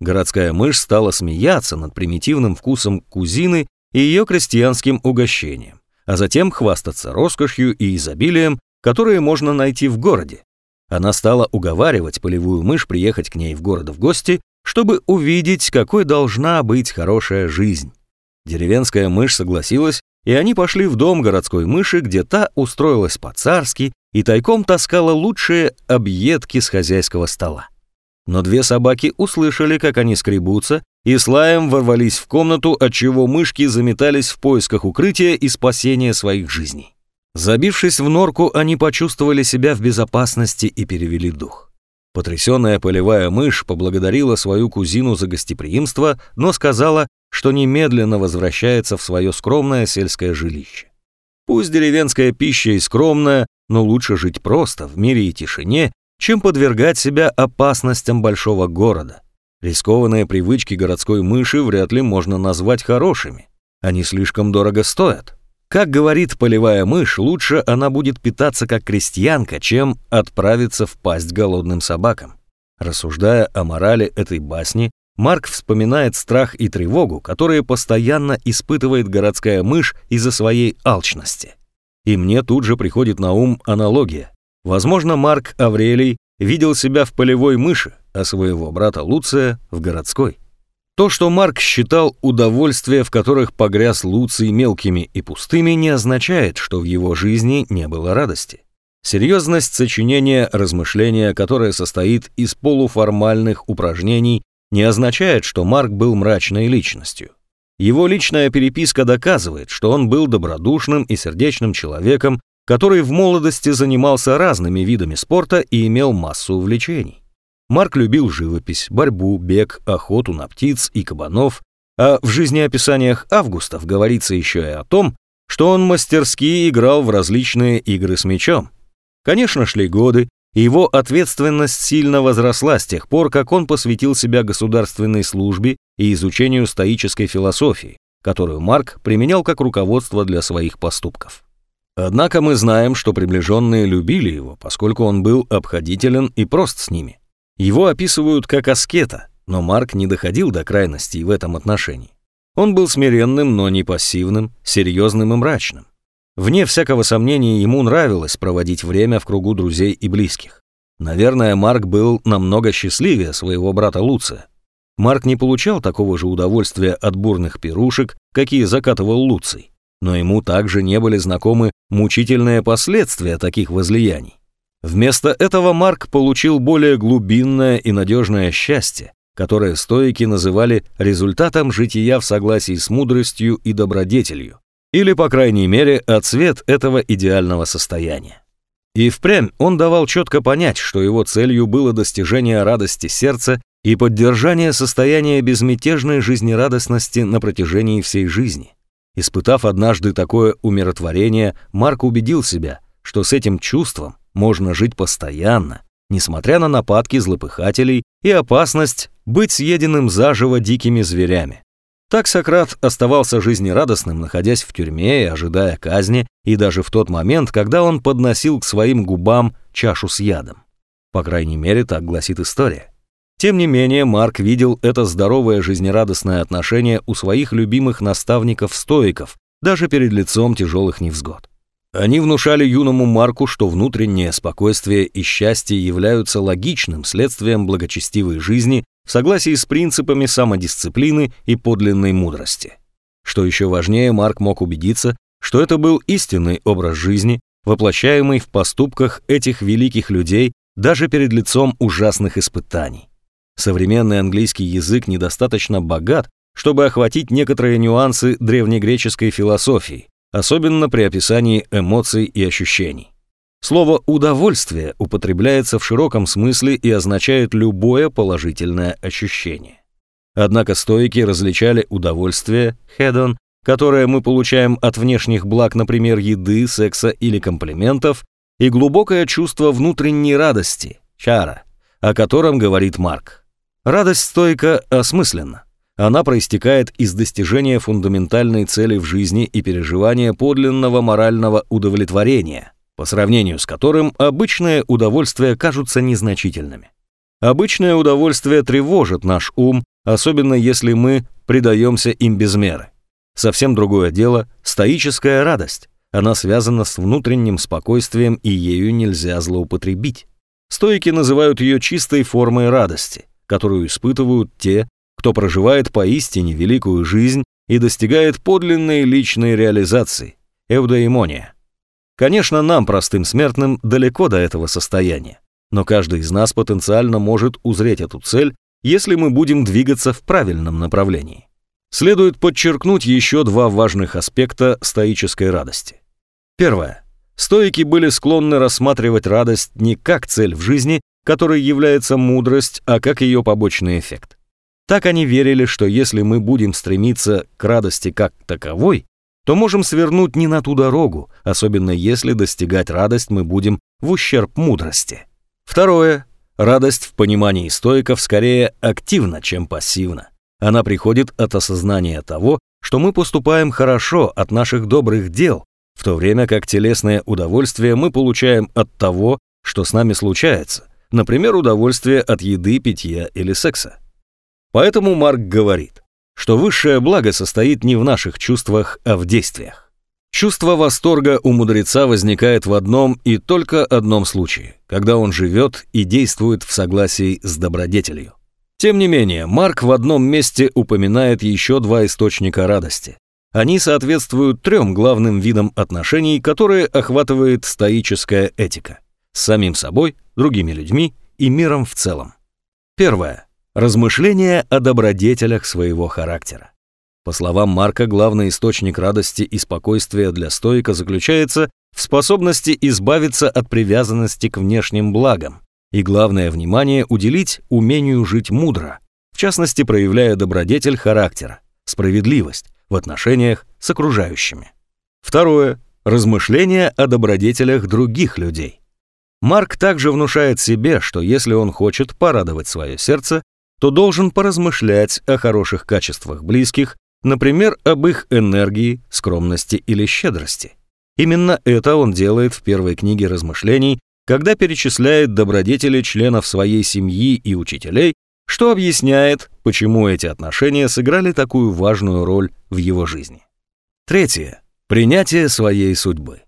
Городская мышь стала смеяться над примитивным вкусом кузины и ее крестьянским угощением, а затем хвастаться роскошью и изобилием, которые можно найти в городе. Она стала уговаривать полевую мышь приехать к ней в город в гости, чтобы увидеть, какой должна быть хорошая жизнь. Деревенская мышь согласилась, и они пошли в дом городской мыши, где та устроилась по-царски и тайком таскала лучшие объедки с хозяйского стола. Но две собаки услышали, как они скребутся, и с лаем ворвались в комнату, отчего мышки заметались в поисках укрытия и спасения своих жизней. Забившись в норку, они почувствовали себя в безопасности и перевели дух. Потрясенная полевая мышь поблагодарила свою кузину за гостеприимство, но сказала, что немедленно возвращается в свое скромное сельское жилище. Пусть деревенская пища и скромная, но лучше жить просто, в мире и тишине, чем подвергать себя опасностям большого города. Рискованные привычки городской мыши вряд ли можно назвать хорошими. Они слишком дорого стоят. Как говорит полевая мышь, лучше она будет питаться как крестьянка, чем отправиться в пасть голодным собакам. Рассуждая о морали этой басни, Марк вспоминает страх и тревогу, которые постоянно испытывает городская мышь из-за своей алчности. И мне тут же приходит на ум аналогия. Возможно, Марк Аврелий видел себя в полевой мыши, а своего брата Луция в городской. То, что Марк считал удовольствия, в которых погряз Луций мелкими и пустыми, не означает, что в его жизни не было радости. Серьезность сочинения размышления, которое состоит из полуформальных упражнений, не означает, что Марк был мрачной личностью. Его личная переписка доказывает, что он был добродушным и сердечным человеком, который в молодости занимался разными видами спорта и имел массу увлечений. Марк любил живопись, борьбу, бег, охоту на птиц и кабанов, а в жизнеописаниях Августов говорится еще и о том, что он мастерски играл в различные игры с мячом. Конечно, шли годы, его ответственность сильно возросла с тех пор, как он посвятил себя государственной службе и изучению стоической философии, которую Марк применял как руководство для своих поступков. Однако мы знаем, что приближенные любили его, поскольку он был обходителен и прост с ними. Его описывают как аскета, но Марк не доходил до крайностей в этом отношении. Он был смиренным, но не пассивным, серьезным и мрачным. Вне всякого сомнения, ему нравилось проводить время в кругу друзей и близких. Наверное, Марк был намного счастливее своего брата Луция. Марк не получал такого же удовольствия от бурных пирушек, какие закатывал Луций, но ему также не были знакомы мучительные последствия таких возлияний. Вместо этого Марк получил более глубинное и надежное счастье, которое стоики называли результатом жития в согласии с мудростью и добродетелью, или, по крайней мере, отцвет этого идеального состояния. И впрямь он давал четко понять, что его целью было достижение радости сердца и поддержание состояния безмятежной жизнерадостности на протяжении всей жизни. Испытав однажды такое умиротворение, Марк убедил себя, что с этим чувством можно жить постоянно, несмотря на нападки злопыхателей и опасность быть съеденным заживо дикими зверями. Так Сократ оставался жизнерадостным, находясь в тюрьме и ожидая казни, и даже в тот момент, когда он подносил к своим губам чашу с ядом. По крайней мере, так гласит история. Тем не менее, Марк видел это здоровое жизнерадостное отношение у своих любимых наставников-стоиков, даже перед лицом тяжелых невзгод. Они внушали юному Марку, что внутреннее спокойствие и счастье являются логичным следствием благочестивой жизни в согласии с принципами самодисциплины и подлинной мудрости. Что еще важнее, Марк мог убедиться, что это был истинный образ жизни, воплощаемый в поступках этих великих людей даже перед лицом ужасных испытаний. Современный английский язык недостаточно богат, чтобы охватить некоторые нюансы древнегреческой философии, особенно при описании эмоций и ощущений. Слово «удовольствие» употребляется в широком смысле и означает любое положительное ощущение. Однако стоики различали удовольствие, hedon, которое мы получаем от внешних благ, например, еды, секса или комплиментов, и глубокое чувство внутренней радости, чара, о котором говорит Марк. Радость стойка осмысленна. Она проистекает из достижения фундаментальной цели в жизни и переживания подлинного морального удовлетворения, по сравнению с которым обычные удовольствия кажутся незначительными. Обычное удовольствие тревожит наш ум, особенно если мы предаемся им без меры. Совсем другое дело – стоическая радость. Она связана с внутренним спокойствием, и ею нельзя злоупотребить. Стоики называют ее чистой формой радости, которую испытывают те, кто проживает поистине великую жизнь и достигает подлинной личной реализации – эвдоимония. Конечно, нам, простым смертным, далеко до этого состояния, но каждый из нас потенциально может узреть эту цель, если мы будем двигаться в правильном направлении. Следует подчеркнуть еще два важных аспекта стоической радости. Первое. Стоики были склонны рассматривать радость не как цель в жизни, которой является мудрость, а как ее побочный эффект. Так они верили, что если мы будем стремиться к радости как таковой, то можем свернуть не на ту дорогу, особенно если достигать радость мы будем в ущерб мудрости. Второе. Радость в понимании стоиков скорее активна, чем пассивна. Она приходит от осознания того, что мы поступаем хорошо от наших добрых дел, в то время как телесное удовольствие мы получаем от того, что с нами случается, например, удовольствие от еды, питья или секса. Поэтому Марк говорит, что высшее благо состоит не в наших чувствах, а в действиях. Чувство восторга у мудреца возникает в одном и только одном случае, когда он живет и действует в согласии с добродетелью. Тем не менее, Марк в одном месте упоминает еще два источника радости. Они соответствуют трем главным видам отношений, которые охватывает стоическая этика – с самим собой, другими людьми и миром в целом. Первое. Размышления о добродетелях своего характера. По словам Марка, главный источник радости и спокойствия для стоика заключается в способности избавиться от привязанности к внешним благам и главное внимание уделить умению жить мудро, в частности проявляя добродетель характера, справедливость в отношениях с окружающими. Второе. Размышления о добродетелях других людей. Марк также внушает себе, что если он хочет порадовать свое сердце, то должен поразмышлять о хороших качествах близких, например, об их энергии, скромности или щедрости. Именно это он делает в первой книге размышлений, когда перечисляет добродетели членов своей семьи и учителей, что объясняет, почему эти отношения сыграли такую важную роль в его жизни. Третье. Принятие своей судьбы.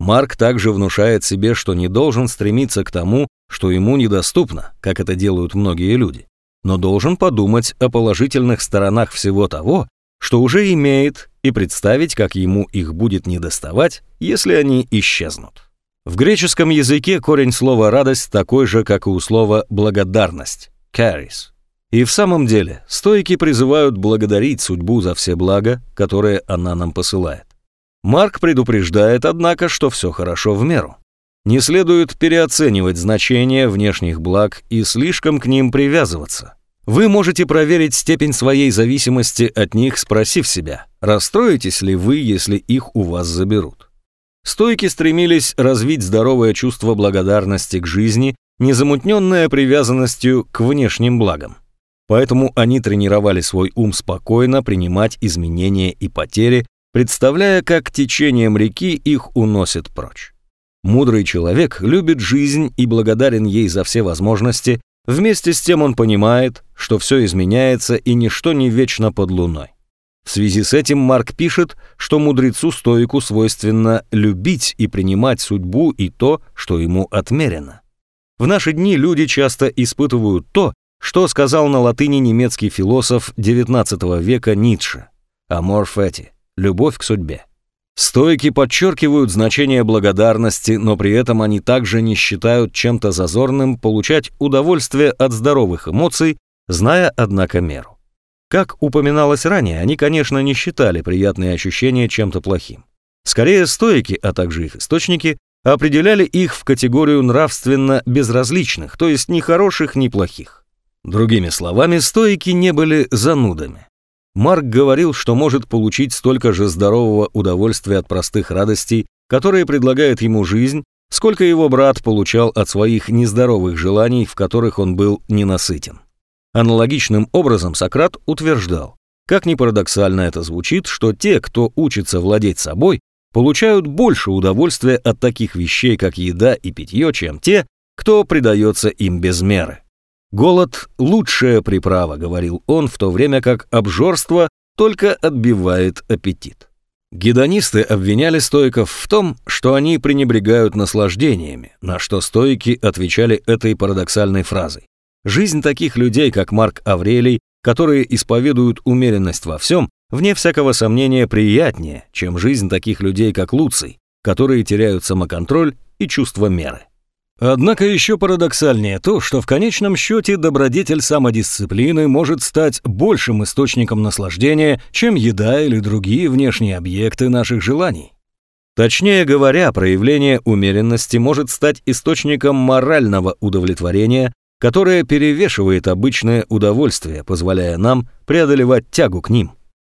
Марк также внушает себе, что не должен стремиться к тому, что ему недоступно, как это делают многие люди, но должен подумать о положительных сторонах всего того, что уже имеет, и представить, как ему их будет недоставать, если они исчезнут. В греческом языке корень слова «радость» такой же, как и у слова «благодарность» – «caris». И в самом деле, стойки призывают благодарить судьбу за все блага, которые она нам посылает. Марк предупреждает, однако, что все хорошо в меру. Не следует переоценивать значение внешних благ и слишком к ним привязываться. Вы можете проверить степень своей зависимости от них, спросив себя, расстроитесь ли вы, если их у вас заберут. Стойки стремились развить здоровое чувство благодарности к жизни, незамутненное привязанностью к внешним благам. Поэтому они тренировали свой ум спокойно принимать изменения и потери, представляя, как течением реки их уносит прочь. Мудрый человек любит жизнь и благодарен ей за все возможности, вместе с тем он понимает, что все изменяется и ничто не вечно под луной. В связи с этим Марк пишет, что мудрецу-стоику свойственно любить и принимать судьбу и то, что ему отмерено. В наши дни люди часто испытывают то, что сказал на латыни немецкий философ XIX века Ницше «Amor fati» любовь к судьбе. Стойки подчеркивают значение благодарности, но при этом они также не считают чем-то зазорным получать удовольствие от здоровых эмоций, зная, однако, меру. Как упоминалось ранее, они, конечно, не считали приятные ощущения чем-то плохим. Скорее, стойки, а также их источники, определяли их в категорию нравственно безразличных, то есть ни хороших, ни плохих. Другими словами, стойки не были занудами. Марк говорил, что может получить столько же здорового удовольствия от простых радостей, которые предлагает ему жизнь, сколько его брат получал от своих нездоровых желаний, в которых он был ненасытен. Аналогичным образом Сократ утверждал, как ни парадоксально это звучит, что те, кто учится владеть собой, получают больше удовольствия от таких вещей, как еда и питье, чем те, кто предается им без меры. «Голод – лучшая приправа», – говорил он, в то время как обжорство только отбивает аппетит. Гедонисты обвиняли стоиков в том, что они пренебрегают наслаждениями, на что стоики отвечали этой парадоксальной фразой. Жизнь таких людей, как Марк Аврелий, которые исповедуют умеренность во всем, вне всякого сомнения приятнее, чем жизнь таких людей, как Луций, которые теряют самоконтроль и чувство меры. Однако еще парадоксальнее то, что в конечном счете добродетель самодисциплины может стать большим источником наслаждения, чем еда или другие внешние объекты наших желаний. Точнее говоря, проявление умеренности может стать источником морального удовлетворения, которое перевешивает обычное удовольствие, позволяя нам преодолевать тягу к ним.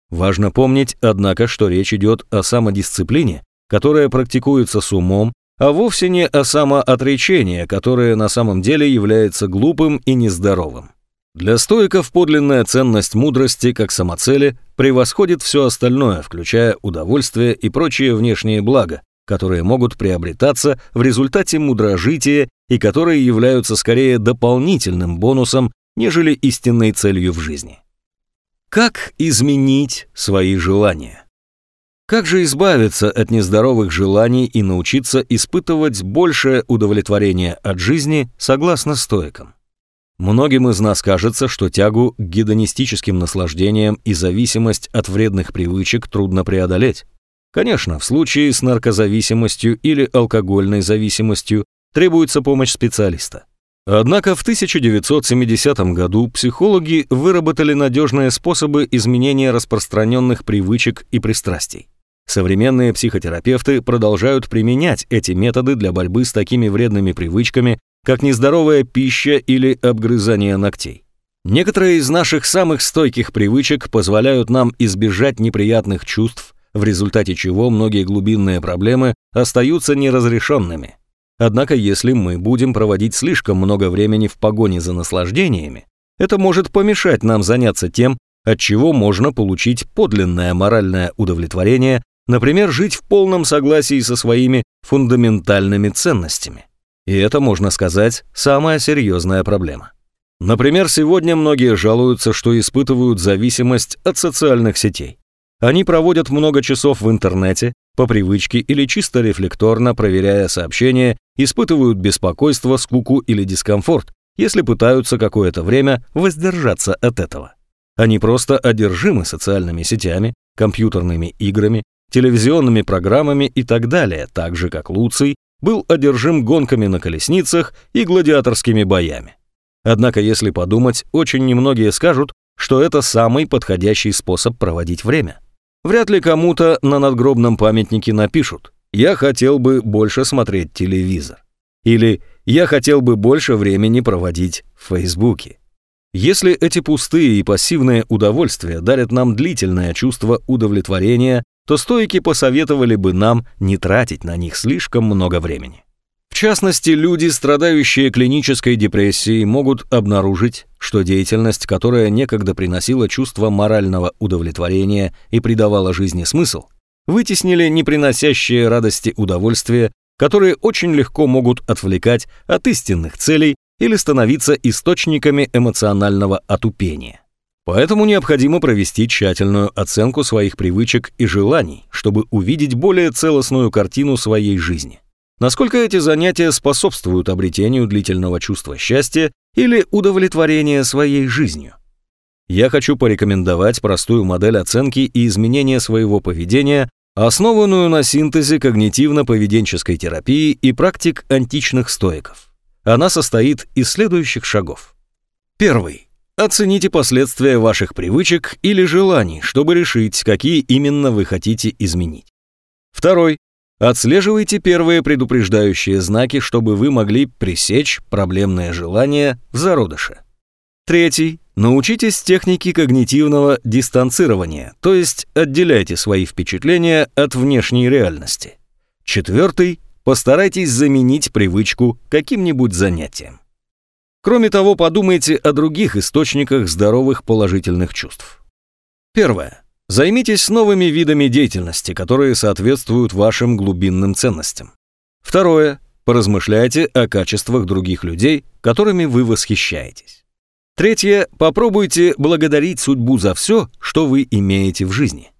Важно помнить, однако, что речь идет о самодисциплине, которая практикуется с умом, а вовсе не о самоотречении, которое на самом деле является глупым и нездоровым. Для стоиков подлинная ценность мудрости как самоцели превосходит все остальное, включая удовольствие и прочие внешние блага, которые могут приобретаться в результате мудрожития и которые являются скорее дополнительным бонусом, нежели истинной целью в жизни. Как изменить свои желания? Как же избавиться от нездоровых желаний и научиться испытывать большее удовлетворение от жизни согласно стоикам? Многим из нас кажется, что тягу к гедонистическим наслаждениям и зависимость от вредных привычек трудно преодолеть. Конечно, в случае с наркозависимостью или алкогольной зависимостью требуется помощь специалиста. Однако в 1970 году психологи выработали надежные способы изменения распространенных привычек и пристрастий. Современные психотерапевты продолжают применять эти методы для борьбы с такими вредными привычками, как нездоровая пища или обгрызание ногтей. Некоторые из наших самых стойких привычек позволяют нам избежать неприятных чувств, в результате чего многие глубинные проблемы остаются неразрешенными. Однако если мы будем проводить слишком много времени в погоне за наслаждениями, это может помешать нам заняться тем, от чего можно получить подлинное моральное удовлетворение, например, жить в полном согласии со своими фундаментальными ценностями. И это, можно сказать, самая серьезная проблема. Например, сегодня многие жалуются, что испытывают зависимость от социальных сетей. Они проводят много часов в интернете, по привычке или чисто рефлекторно проверяя сообщения, испытывают беспокойство, скуку или дискомфорт, если пытаются какое-то время воздержаться от этого. Они просто одержимы социальными сетями, компьютерными играми, телевизионными программами и так далее, так же как Луций был одержим гонками на колесницах и гладиаторскими боями. Однако, если подумать, очень немногие скажут, что это самый подходящий способ проводить время. Вряд ли кому-то на надгробном памятнике напишут «Я хотел бы больше смотреть телевизор» или «Я хотел бы больше времени проводить в Фейсбуке». Если эти пустые и пассивные удовольствия дарят нам длительное чувство удовлетворения, то стойки посоветовали бы нам не тратить на них слишком много времени. В частности, люди, страдающие клинической депрессией, могут обнаружить, что деятельность, которая некогда приносила чувство морального удовлетворения и придавала жизни смысл, вытеснили неприносящие радости удовольствия, которые очень легко могут отвлекать от истинных целей или становиться источниками эмоционального отупения. Поэтому необходимо провести тщательную оценку своих привычек и желаний, чтобы увидеть более целостную картину своей жизни. Насколько эти занятия способствуют обретению длительного чувства счастья или удовлетворения своей жизнью? Я хочу порекомендовать простую модель оценки и изменения своего поведения, основанную на синтезе когнитивно-поведенческой терапии и практик античных стоиков. Она состоит из следующих шагов. Первый. Оцените последствия ваших привычек или желаний, чтобы решить, какие именно вы хотите изменить. Второй. Отслеживайте первые предупреждающие знаки, чтобы вы могли пресечь проблемное желание в зародыше. Третий. Научитесь технике когнитивного дистанцирования, то есть отделяйте свои впечатления от внешней реальности. Четвертый. Постарайтесь заменить привычку каким-нибудь занятием. Кроме того, подумайте о других источниках здоровых положительных чувств. Первое. Займитесь новыми видами деятельности, которые соответствуют вашим глубинным ценностям. Второе. Поразмышляйте о качествах других людей, которыми вы восхищаетесь. Третье. Попробуйте благодарить судьбу за все, что вы имеете в жизни.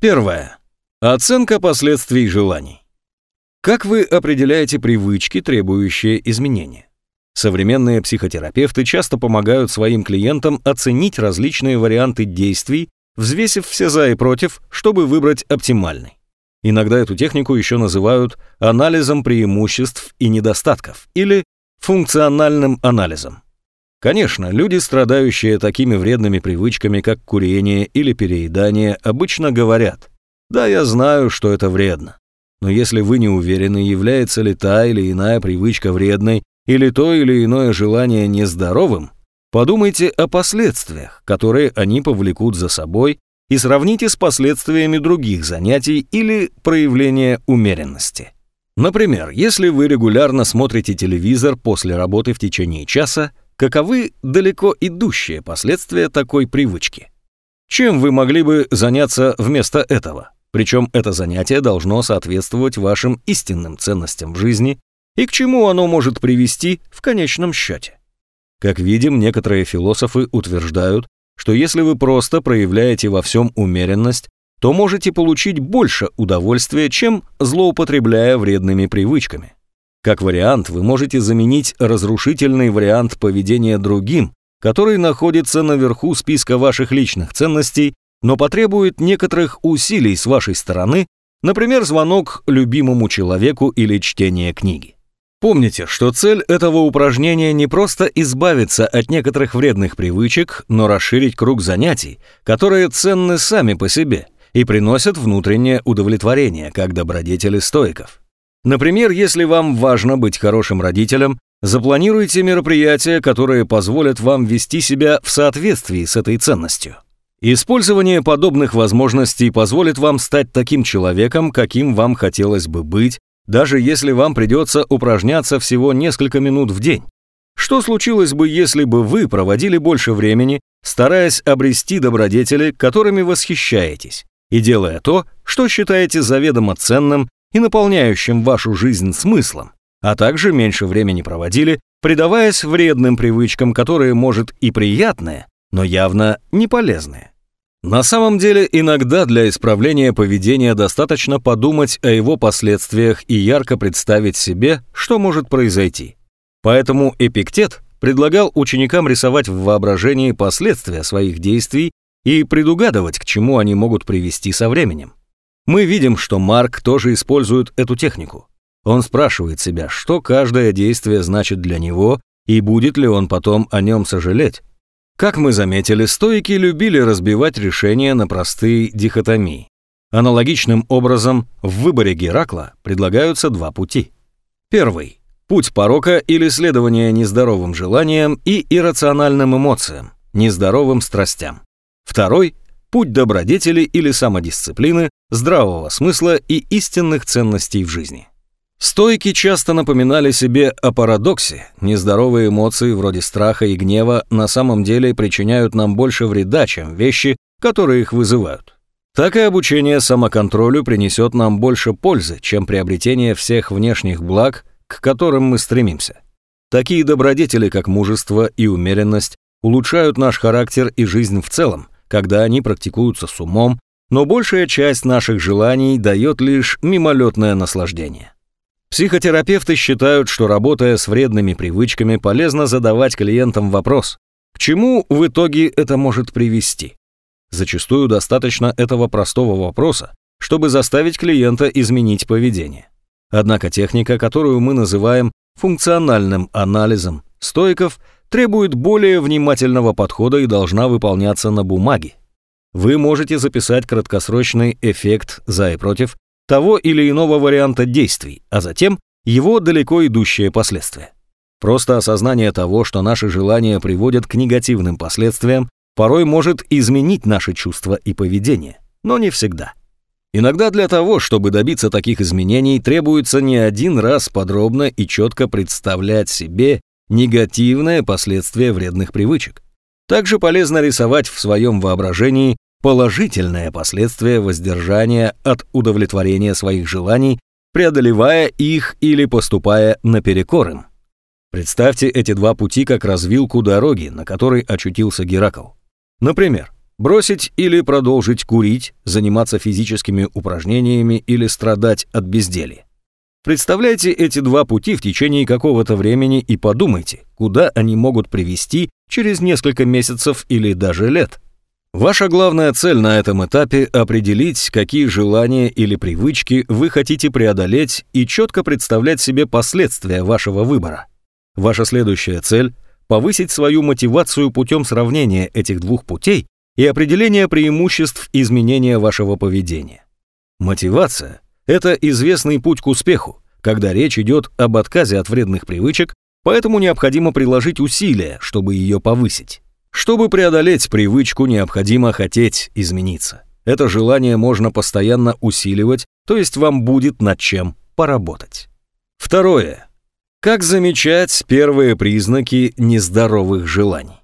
Первое. Оценка последствий желаний. Как вы определяете привычки, требующие изменения? Современные психотерапевты часто помогают своим клиентам оценить различные варианты действий взвесив все за и против, чтобы выбрать оптимальный. Иногда эту технику еще называют анализом преимуществ и недостатков или функциональным анализом. Конечно, люди, страдающие такими вредными привычками, как курение или переедание, обычно говорят «Да, я знаю, что это вредно». Но если вы не уверены, является ли та или иная привычка вредной или то или иное желание нездоровым, Подумайте о последствиях, которые они повлекут за собой, и сравните с последствиями других занятий или проявления умеренности. Например, если вы регулярно смотрите телевизор после работы в течение часа, каковы далеко идущие последствия такой привычки? Чем вы могли бы заняться вместо этого? Причем это занятие должно соответствовать вашим истинным ценностям в жизни и к чему оно может привести в конечном счете. Как видим, некоторые философы утверждают, что если вы просто проявляете во всем умеренность, то можете получить больше удовольствия, чем злоупотребляя вредными привычками. Как вариант, вы можете заменить разрушительный вариант поведения другим, который находится наверху списка ваших личных ценностей, но потребует некоторых усилий с вашей стороны, например, звонок любимому человеку или чтение книги. Помните, что цель этого упражнения не просто избавиться от некоторых вредных привычек, но расширить круг занятий, которые ценны сами по себе и приносят внутреннее удовлетворение, как добродетели стоиков. Например, если вам важно быть хорошим родителем, запланируйте мероприятия, которые позволят вам вести себя в соответствии с этой ценностью. Использование подобных возможностей позволит вам стать таким человеком, каким вам хотелось бы быть, даже если вам придется упражняться всего несколько минут в день. Что случилось бы, если бы вы проводили больше времени, стараясь обрести добродетели, которыми восхищаетесь, и делая то, что считаете заведомо ценным и наполняющим вашу жизнь смыслом, а также меньше времени проводили, предаваясь вредным привычкам, которые, может, и приятные, но явно не полезные. На самом деле, иногда для исправления поведения достаточно подумать о его последствиях и ярко представить себе, что может произойти. Поэтому Эпиктет предлагал ученикам рисовать в воображении последствия своих действий и предугадывать, к чему они могут привести со временем. Мы видим, что Марк тоже использует эту технику. Он спрашивает себя, что каждое действие значит для него и будет ли он потом о нем сожалеть. Как мы заметили, стоики любили разбивать решения на простые дихотомии. Аналогичным образом в выборе Геракла предлагаются два пути. Первый – путь порока или следование нездоровым желаниям и иррациональным эмоциям, нездоровым страстям. Второй – путь добродетели или самодисциплины, здравого смысла и истинных ценностей в жизни. Стойки часто напоминали себе о парадоксе. Нездоровые эмоции вроде страха и гнева на самом деле причиняют нам больше вреда, чем вещи, которые их вызывают. Так и обучение самоконтролю принесет нам больше пользы, чем приобретение всех внешних благ, к которым мы стремимся. Такие добродетели, как мужество и умеренность, улучшают наш характер и жизнь в целом, когда они практикуются с умом, но большая часть наших желаний дает лишь мимолетное наслаждение. Психотерапевты считают, что работая с вредными привычками, полезно задавать клиентам вопрос, к чему в итоге это может привести. Зачастую достаточно этого простого вопроса, чтобы заставить клиента изменить поведение. Однако техника, которую мы называем функциональным анализом стойков, требует более внимательного подхода и должна выполняться на бумаге. Вы можете записать краткосрочный эффект за и против того или иного варианта действий, а затем его далеко идущие последствия. Просто осознание того, что наши желания приводят к негативным последствиям, порой может изменить наши чувства и поведение, но не всегда. Иногда для того, чтобы добиться таких изменений, требуется не один раз подробно и четко представлять себе негативные последствия вредных привычек. Также полезно рисовать в своем воображении положительное последствие воздержания от удовлетворения своих желаний, преодолевая их или поступая наперекор им. Представьте эти два пути как развилку дороги, на которой очутился Геракл. Например, бросить или продолжить курить, заниматься физическими упражнениями или страдать от безделия. Представляйте эти два пути в течение какого-то времени и подумайте, куда они могут привести через несколько месяцев или даже лет. Ваша главная цель на этом этапе – определить, какие желания или привычки вы хотите преодолеть и четко представлять себе последствия вашего выбора. Ваша следующая цель – повысить свою мотивацию путем сравнения этих двух путей и определения преимуществ изменения вашего поведения. Мотивация – это известный путь к успеху, когда речь идет об отказе от вредных привычек, поэтому необходимо приложить усилия, чтобы ее повысить. Чтобы преодолеть привычку, необходимо хотеть измениться. Это желание можно постоянно усиливать, то есть вам будет над чем поработать. Второе. Как замечать первые признаки нездоровых желаний?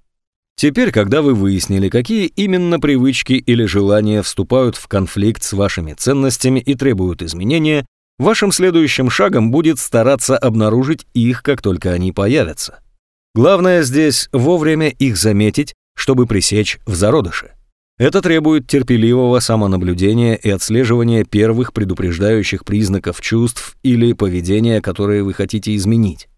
Теперь, когда вы выяснили, какие именно привычки или желания вступают в конфликт с вашими ценностями и требуют изменения, вашим следующим шагом будет стараться обнаружить их, как только они появятся. Главное здесь вовремя их заметить, чтобы пресечь в зародыше. Это требует терпеливого самонаблюдения и отслеживания первых предупреждающих признаков чувств или поведения, которые вы хотите изменить.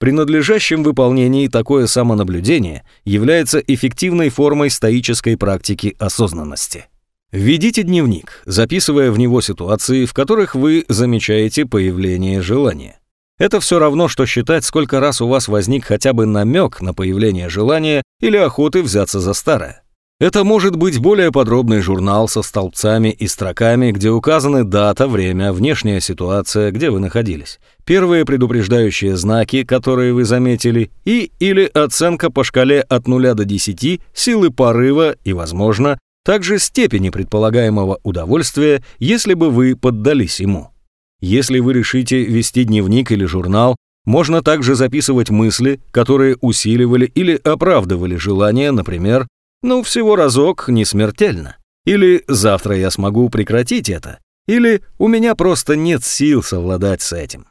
При надлежащем выполнении такое самонаблюдение является эффективной формой стоической практики осознанности. Введите дневник, записывая в него ситуации, в которых вы замечаете появление желания. Это все равно, что считать, сколько раз у вас возник хотя бы намек на появление желания или охоты взяться за старое. Это может быть более подробный журнал со столбцами и строками, где указаны дата, время, внешняя ситуация, где вы находились, первые предупреждающие знаки, которые вы заметили, и или оценка по шкале от 0 до 10 силы порыва и, возможно, также степени предполагаемого удовольствия, если бы вы поддались ему. Если вы решите вести дневник или журнал, можно также записывать мысли, которые усиливали или оправдывали желание, например, «ну, всего разок, не смертельно», или «завтра я смогу прекратить это», или «у меня просто нет сил совладать с этим».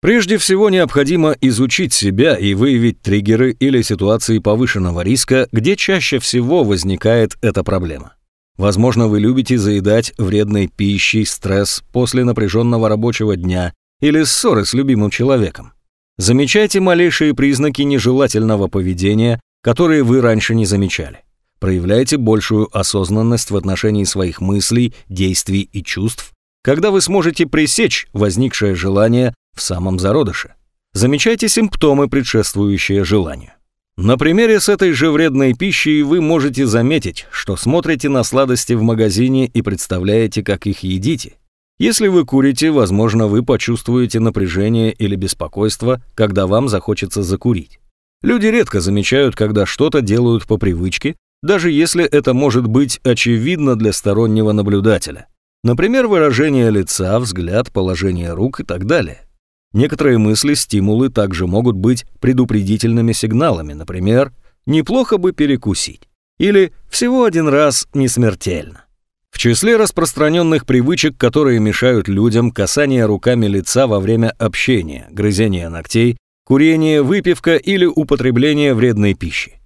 Прежде всего необходимо изучить себя и выявить триггеры или ситуации повышенного риска, где чаще всего возникает эта проблема. Возможно, вы любите заедать вредной пищей стресс после напряженного рабочего дня или ссоры с любимым человеком. Замечайте малейшие признаки нежелательного поведения, которые вы раньше не замечали. Проявляйте большую осознанность в отношении своих мыслей, действий и чувств, когда вы сможете пресечь возникшее желание в самом зародыше. Замечайте симптомы, предшествующие желанию. На примере с этой же вредной пищей вы можете заметить, что смотрите на сладости в магазине и представляете, как их едите. Если вы курите, возможно, вы почувствуете напряжение или беспокойство, когда вам захочется закурить. Люди редко замечают, когда что-то делают по привычке, даже если это может быть очевидно для стороннего наблюдателя. Например, выражение лица, взгляд, положение рук и так далее. Некоторые мысли, стимулы также могут быть предупредительными сигналами, например, «неплохо бы перекусить» или «всего один раз не смертельно». В числе распространенных привычек, которые мешают людям, касание руками лица во время общения, грызение ногтей, курение, выпивка или употребление вредной пищи.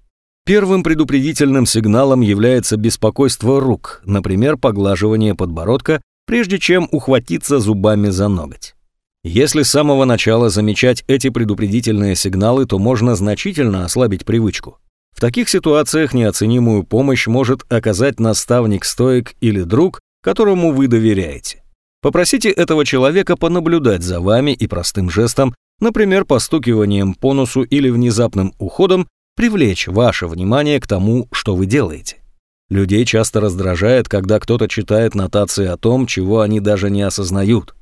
Первым предупредительным сигналом является беспокойство рук, например, поглаживание подбородка, прежде чем ухватиться зубами за ноготь. Если с самого начала замечать эти предупредительные сигналы, то можно значительно ослабить привычку. В таких ситуациях неоценимую помощь может оказать наставник стоек или друг, которому вы доверяете. Попросите этого человека понаблюдать за вами и простым жестом, например, постукиванием по носу или внезапным уходом, привлечь ваше внимание к тому, что вы делаете. Людей часто раздражает, когда кто-то читает нотации о том, чего они даже не осознают.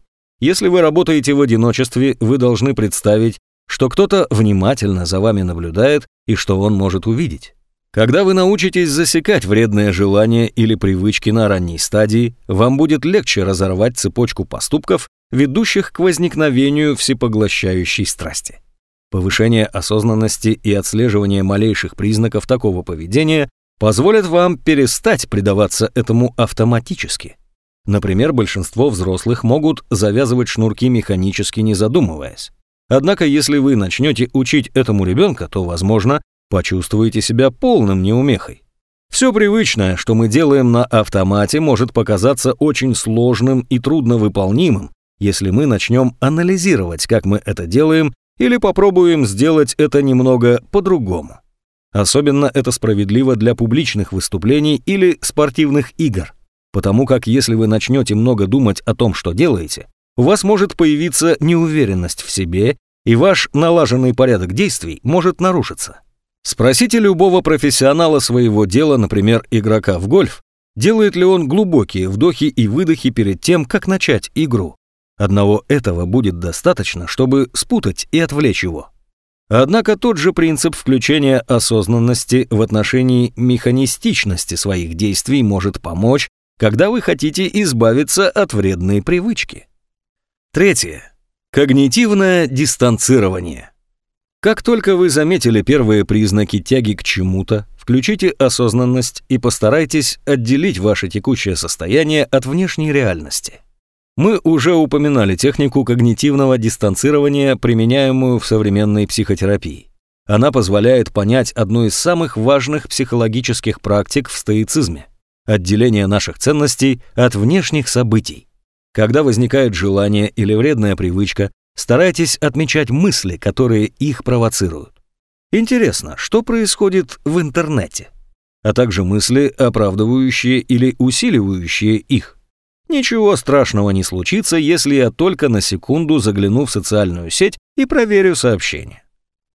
Если вы работаете в одиночестве, вы должны представить, что кто-то внимательно за вами наблюдает и что он может увидеть. Когда вы научитесь засекать вредные желания или привычки на ранней стадии, вам будет легче разорвать цепочку поступков, ведущих к возникновению всепоглощающей страсти. Повышение осознанности и отслеживание малейших признаков такого поведения позволят вам перестать предаваться этому автоматически – Например, большинство взрослых могут завязывать шнурки механически, не задумываясь. Однако, если вы начнете учить этому ребенка, то, возможно, почувствуете себя полным неумехой. Все привычное, что мы делаем на автомате, может показаться очень сложным и трудновыполнимым, если мы начнем анализировать, как мы это делаем, или попробуем сделать это немного по-другому. Особенно это справедливо для публичных выступлений или спортивных игр потому как если вы начнете много думать о том, что делаете, у вас может появиться неуверенность в себе, и ваш налаженный порядок действий может нарушиться. Спросите любого профессионала своего дела, например, игрока в гольф, делает ли он глубокие вдохи и выдохи перед тем, как начать игру. Одного этого будет достаточно, чтобы спутать и отвлечь его. Однако тот же принцип включения осознанности в отношении механистичности своих действий может помочь когда вы хотите избавиться от вредной привычки. Третье. Когнитивное дистанцирование. Как только вы заметили первые признаки тяги к чему-то, включите осознанность и постарайтесь отделить ваше текущее состояние от внешней реальности. Мы уже упоминали технику когнитивного дистанцирования, применяемую в современной психотерапии. Она позволяет понять одну из самых важных психологических практик в стоицизме – отделение наших ценностей от внешних событий. Когда возникает желание или вредная привычка, старайтесь отмечать мысли, которые их провоцируют. Интересно, что происходит в интернете? А также мысли, оправдывающие или усиливающие их. Ничего страшного не случится, если я только на секунду загляну в социальную сеть и проверю сообщение.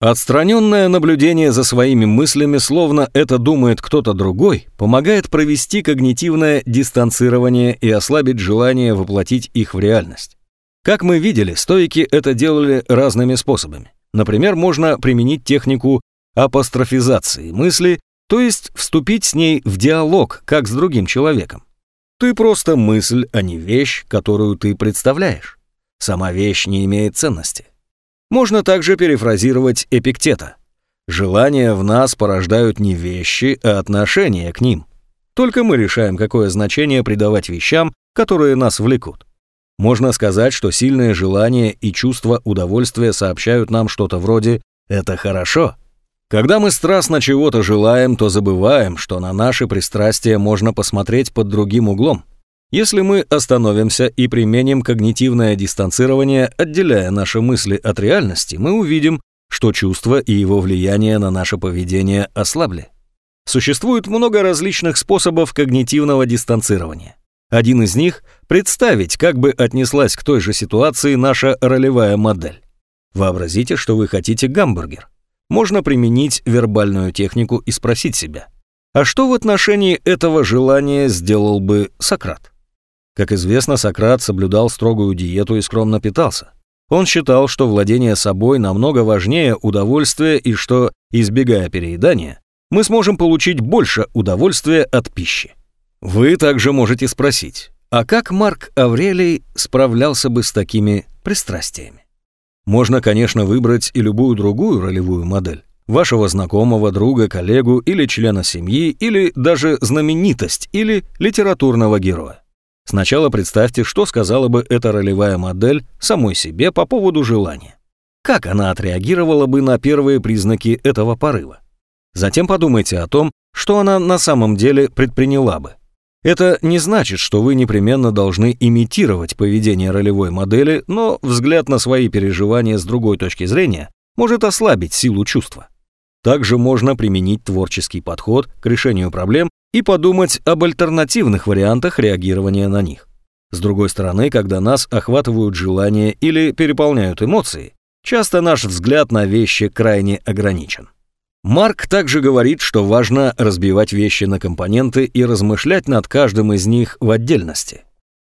Отстраненное наблюдение за своими мыслями, словно это думает кто-то другой, помогает провести когнитивное дистанцирование и ослабить желание воплотить их в реальность. Как мы видели, стоики это делали разными способами. Например, можно применить технику апострофизации мысли то есть вступить с ней в диалог, как с другим человеком. Ты просто мысль, а не вещь, которую ты представляешь. Сама вещь не имеет ценности. Можно также перефразировать Эпиктета. Желания в нас порождают не вещи, а отношения к ним. Только мы решаем, какое значение придавать вещам, которые нас влекут. Можно сказать, что сильные желания и чувство удовольствия сообщают нам что-то вроде «это хорошо». Когда мы страстно чего-то желаем, то забываем, что на наши пристрастия можно посмотреть под другим углом. Если мы остановимся и применим когнитивное дистанцирование, отделяя наши мысли от реальности, мы увидим, что чувство и его влияние на наше поведение ослабли. Существует много различных способов когнитивного дистанцирования. Один из них – представить, как бы отнеслась к той же ситуации наша ролевая модель. Вообразите, что вы хотите гамбургер можно применить вербальную технику и спросить себя, а что в отношении этого желания сделал бы Сократ? Как известно, Сократ соблюдал строгую диету и скромно питался. Он считал, что владение собой намного важнее удовольствия и что, избегая переедания, мы сможем получить больше удовольствия от пищи. Вы также можете спросить, а как Марк Аврелий справлялся бы с такими пристрастиями? Можно, конечно, выбрать и любую другую ролевую модель. Вашего знакомого, друга, коллегу или члена семьи, или даже знаменитость, или литературного героя. Сначала представьте, что сказала бы эта ролевая модель самой себе по поводу желания. Как она отреагировала бы на первые признаки этого порыва? Затем подумайте о том, что она на самом деле предприняла бы. Это не значит, что вы непременно должны имитировать поведение ролевой модели, но взгляд на свои переживания с другой точки зрения может ослабить силу чувства. Также можно применить творческий подход к решению проблем и подумать об альтернативных вариантах реагирования на них. С другой стороны, когда нас охватывают желания или переполняют эмоции, часто наш взгляд на вещи крайне ограничен. Марк также говорит, что важно разбивать вещи на компоненты и размышлять над каждым из них в отдельности.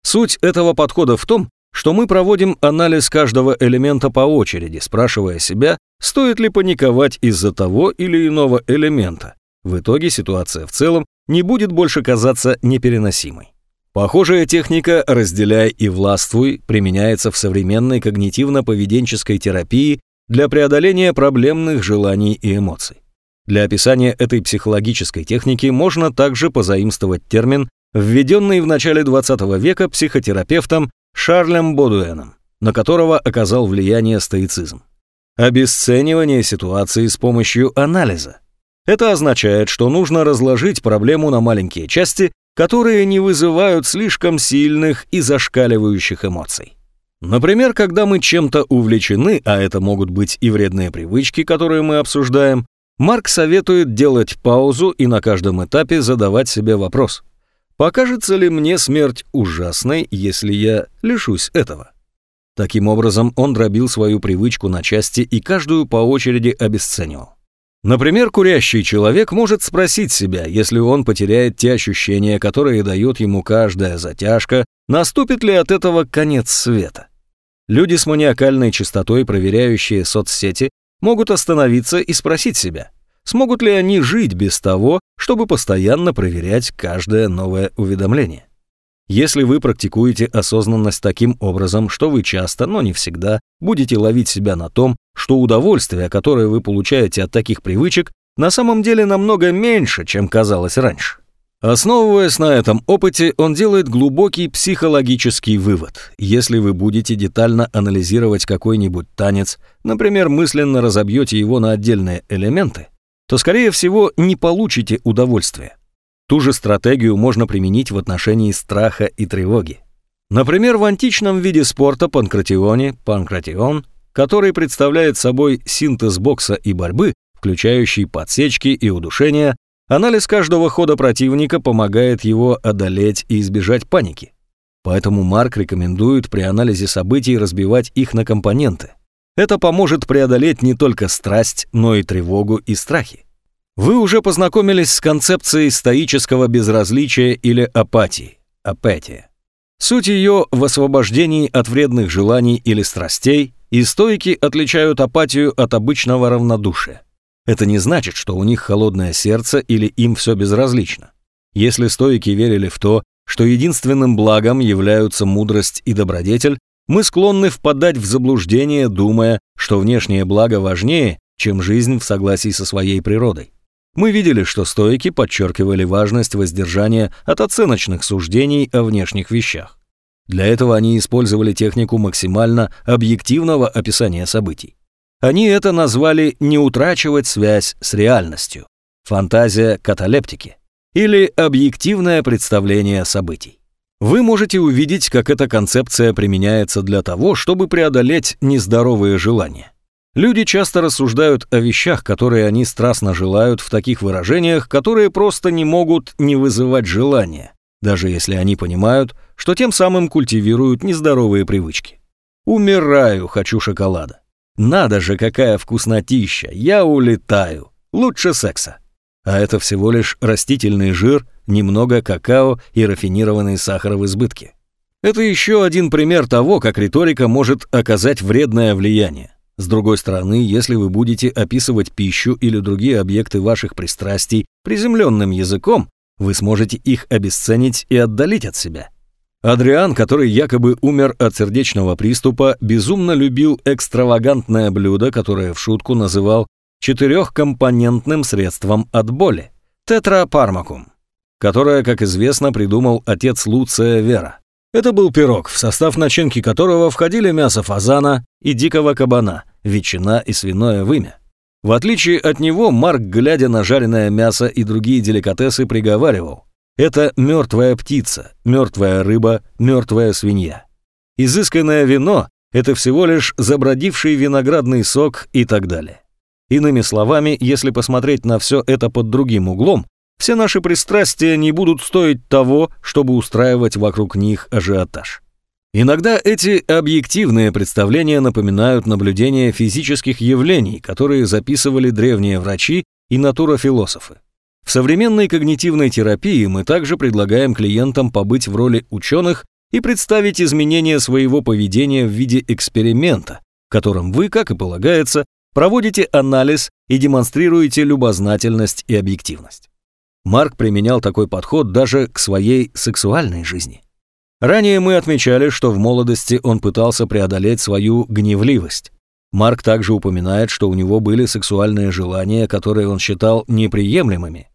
Суть этого подхода в том, что мы проводим анализ каждого элемента по очереди, спрашивая себя, стоит ли паниковать из-за того или иного элемента. В итоге ситуация в целом не будет больше казаться непереносимой. Похожая техника «разделяй и властвуй» применяется в современной когнитивно-поведенческой терапии для преодоления проблемных желаний и эмоций. Для описания этой психологической техники можно также позаимствовать термин, введенный в начале 20 века психотерапевтом Шарлем Бодуэном, на которого оказал влияние стоицизм. Обесценивание ситуации с помощью анализа. Это означает, что нужно разложить проблему на маленькие части, которые не вызывают слишком сильных и зашкаливающих эмоций. Например, когда мы чем-то увлечены, а это могут быть и вредные привычки, которые мы обсуждаем, Марк советует делать паузу и на каждом этапе задавать себе вопрос. Покажется ли мне смерть ужасной, если я лишусь этого? Таким образом, он дробил свою привычку на части и каждую по очереди обесценивал. Например, курящий человек может спросить себя, если он потеряет те ощущения, которые дает ему каждая затяжка, наступит ли от этого конец света. Люди с маниакальной частотой, проверяющие соцсети, могут остановиться и спросить себя, смогут ли они жить без того, чтобы постоянно проверять каждое новое уведомление. Если вы практикуете осознанность таким образом, что вы часто, но не всегда, будете ловить себя на том, что удовольствие, которое вы получаете от таких привычек, на самом деле намного меньше, чем казалось раньше. Основываясь на этом опыте, он делает глубокий психологический вывод. Если вы будете детально анализировать какой-нибудь танец, например, мысленно разобьете его на отдельные элементы, то, скорее всего, не получите удовольствия. Ту же стратегию можно применить в отношении страха и тревоги. Например, в античном виде спорта панкратионе, панкратион, который представляет собой синтез бокса и борьбы, включающий подсечки и удушения, анализ каждого хода противника помогает его одолеть и избежать паники. Поэтому Марк рекомендует при анализе событий разбивать их на компоненты. Это поможет преодолеть не только страсть, но и тревогу и страхи. Вы уже познакомились с концепцией стоического безразличия или апатии, апатия. Суть ее в освобождении от вредных желаний или страстей, и стойки отличают апатию от обычного равнодушия. Это не значит, что у них холодное сердце или им все безразлично. Если стоики верили в то, что единственным благом являются мудрость и добродетель, мы склонны впадать в заблуждение, думая, что внешнее благо важнее, чем жизнь в согласии со своей природой. Мы видели, что стоики подчеркивали важность воздержания от оценочных суждений о внешних вещах. Для этого они использовали технику максимально объективного описания событий. Они это назвали «не утрачивать связь с реальностью», фантазия каталептики или объективное представление событий. Вы можете увидеть, как эта концепция применяется для того, чтобы преодолеть нездоровые желания. Люди часто рассуждают о вещах, которые они страстно желают в таких выражениях, которые просто не могут не вызывать желания, даже если они понимают, что тем самым культивируют нездоровые привычки. «Умираю, хочу шоколада». «Надо же, какая вкуснотища! Я улетаю! Лучше секса!» А это всего лишь растительный жир, немного какао и рафинированный сахар в избытке. Это еще один пример того, как риторика может оказать вредное влияние. С другой стороны, если вы будете описывать пищу или другие объекты ваших пристрастий приземленным языком, вы сможете их обесценить и отдалить от себя. Адриан, который якобы умер от сердечного приступа, безумно любил экстравагантное блюдо, которое в шутку называл четырехкомпонентным средством от боли – тетрапармакум, которое, как известно, придумал отец Луция Вера. Это был пирог, в состав начинки которого входили мясо фазана и дикого кабана, ветчина и свиное вымя. В отличие от него, Марк, глядя на жареное мясо и другие деликатесы, приговаривал «Это мертвая птица, мертвая рыба, мертвая свинья». Изысканное вино – это всего лишь забродивший виноградный сок и так далее. Иными словами, если посмотреть на все это под другим углом, все наши пристрастия не будут стоить того, чтобы устраивать вокруг них ажиотаж. Иногда эти объективные представления напоминают наблюдения физических явлений, которые записывали древние врачи и натурофилософы. В современной когнитивной терапии мы также предлагаем клиентам побыть в роли ученых и представить изменения своего поведения в виде эксперимента, в котором вы, как и полагается, проводите анализ и демонстрируете любознательность и объективность. Марк применял такой подход даже к своей сексуальной жизни. Ранее мы отмечали, что в молодости он пытался преодолеть свою гневливость. Марк также упоминает, что у него были сексуальные желания, которые он считал неприемлемыми.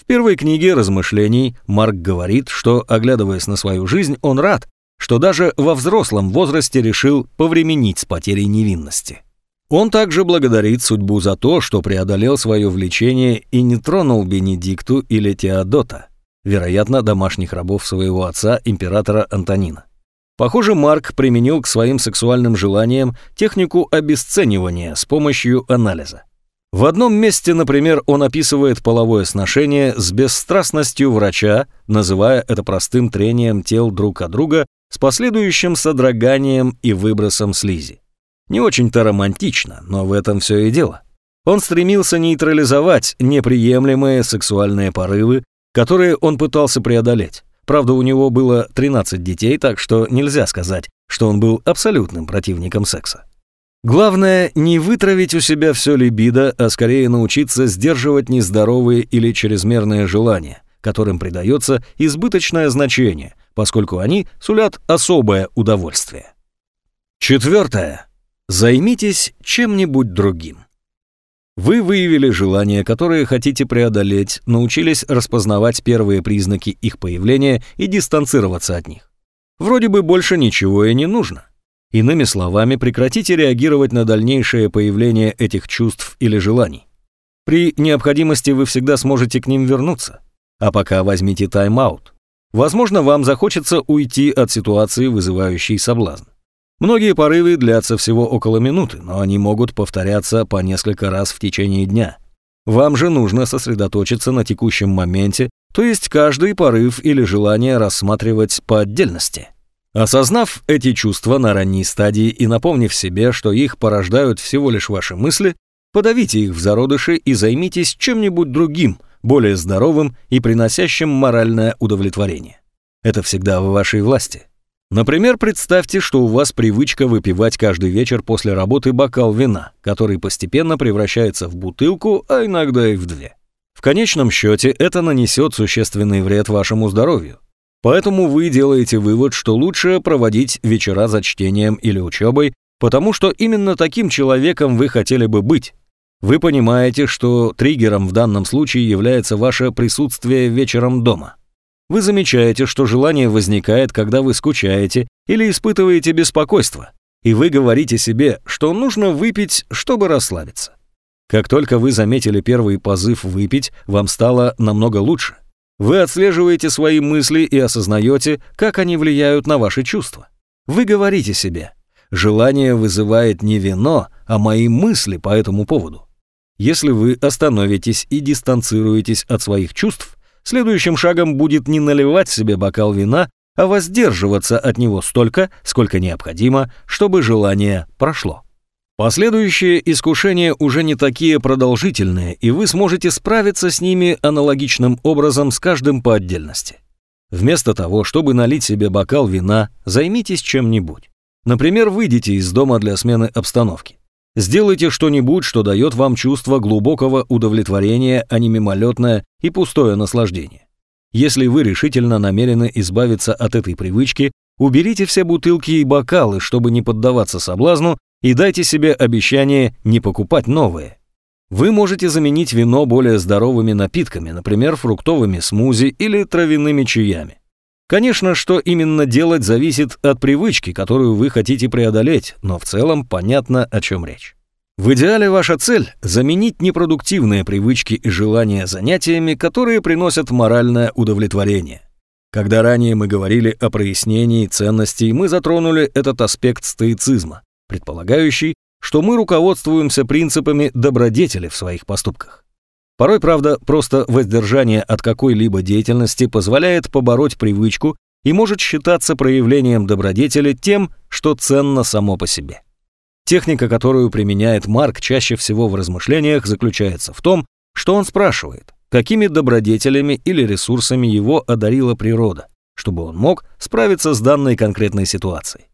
В первой книге размышлений Марк говорит, что, оглядываясь на свою жизнь, он рад, что даже во взрослом возрасте решил повременить с потерей невинности. Он также благодарит судьбу за то, что преодолел свое влечение и не тронул Бенедикту или Теодота, вероятно, домашних рабов своего отца, императора Антонина. Похоже, Марк применил к своим сексуальным желаниям технику обесценивания с помощью анализа. В одном месте, например, он описывает половое сношение с бесстрастностью врача, называя это простым трением тел друг от друга с последующим содроганием и выбросом слизи. Не очень-то романтично, но в этом все и дело. Он стремился нейтрализовать неприемлемые сексуальные порывы, которые он пытался преодолеть. Правда, у него было 13 детей, так что нельзя сказать, что он был абсолютным противником секса. Главное, не вытравить у себя все либидо, а скорее научиться сдерживать нездоровые или чрезмерные желания, которым придается избыточное значение, поскольку они сулят особое удовольствие. Четвертое. Займитесь чем-нибудь другим. Вы выявили желания, которые хотите преодолеть, научились распознавать первые признаки их появления и дистанцироваться от них. Вроде бы больше ничего и не нужно. Иными словами, прекратите реагировать на дальнейшее появление этих чувств или желаний. При необходимости вы всегда сможете к ним вернуться. А пока возьмите тайм-аут. Возможно, вам захочется уйти от ситуации, вызывающей соблазн. Многие порывы длятся всего около минуты, но они могут повторяться по несколько раз в течение дня. Вам же нужно сосредоточиться на текущем моменте, то есть каждый порыв или желание рассматривать по отдельности. Осознав эти чувства на ранней стадии и напомнив себе, что их порождают всего лишь ваши мысли, подавите их в зародыши и займитесь чем-нибудь другим, более здоровым и приносящим моральное удовлетворение. Это всегда в вашей власти. Например, представьте, что у вас привычка выпивать каждый вечер после работы бокал вина, который постепенно превращается в бутылку, а иногда и в две. В конечном счете это нанесет существенный вред вашему здоровью. Поэтому вы делаете вывод, что лучше проводить вечера за чтением или учебой, потому что именно таким человеком вы хотели бы быть. Вы понимаете, что триггером в данном случае является ваше присутствие вечером дома. Вы замечаете, что желание возникает, когда вы скучаете или испытываете беспокойство, и вы говорите себе, что нужно выпить, чтобы расслабиться. Как только вы заметили первый позыв выпить, вам стало намного лучше. Вы отслеживаете свои мысли и осознаете, как они влияют на ваши чувства. Вы говорите себе, желание вызывает не вино, а мои мысли по этому поводу. Если вы остановитесь и дистанцируетесь от своих чувств, следующим шагом будет не наливать себе бокал вина, а воздерживаться от него столько, сколько необходимо, чтобы желание прошло. Последующие искушения уже не такие продолжительные, и вы сможете справиться с ними аналогичным образом с каждым по отдельности. Вместо того, чтобы налить себе бокал вина, займитесь чем-нибудь. Например, выйдите из дома для смены обстановки. Сделайте что-нибудь, что дает вам чувство глубокого удовлетворения, а не мимолетное и пустое наслаждение. Если вы решительно намерены избавиться от этой привычки, уберите все бутылки и бокалы, чтобы не поддаваться соблазну и дайте себе обещание не покупать новые. Вы можете заменить вино более здоровыми напитками, например, фруктовыми смузи или травяными чаями. Конечно, что именно делать зависит от привычки, которую вы хотите преодолеть, но в целом понятно, о чем речь. В идеале ваша цель – заменить непродуктивные привычки и желания занятиями, которые приносят моральное удовлетворение. Когда ранее мы говорили о прояснении ценностей, мы затронули этот аспект стоицизма предполагающий, что мы руководствуемся принципами добродетели в своих поступках. Порой, правда, просто воздержание от какой-либо деятельности позволяет побороть привычку и может считаться проявлением добродетели тем, что ценно само по себе. Техника, которую применяет Марк чаще всего в размышлениях, заключается в том, что он спрашивает, какими добродетелями или ресурсами его одарила природа, чтобы он мог справиться с данной конкретной ситуацией.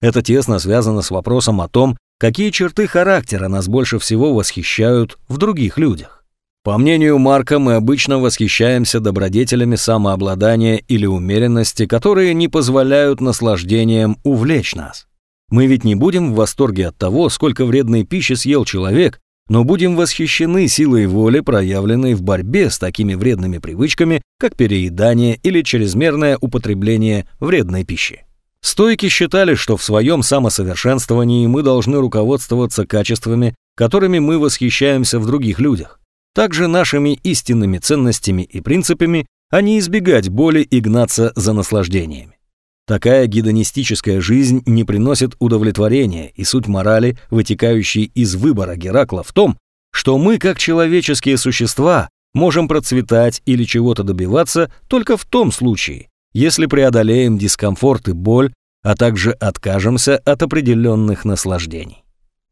Это тесно связано с вопросом о том, какие черты характера нас больше всего восхищают в других людях. По мнению Марка, мы обычно восхищаемся добродетелями самообладания или умеренности, которые не позволяют наслаждением увлечь нас. Мы ведь не будем в восторге от того, сколько вредной пищи съел человек, но будем восхищены силой воли, проявленной в борьбе с такими вредными привычками, как переедание или чрезмерное употребление вредной пищи. Стойки считали, что в своем самосовершенствовании мы должны руководствоваться качествами, которыми мы восхищаемся в других людях. Также нашими истинными ценностями и принципами, а не избегать боли и гнаться за наслаждениями. Такая гедонистическая жизнь не приносит удовлетворения, и суть морали, вытекающей из выбора Геракла в том, что мы, как человеческие существа, можем процветать или чего-то добиваться только в том случае, если преодолеем дискомфорт и боль, а также откажемся от определенных наслаждений.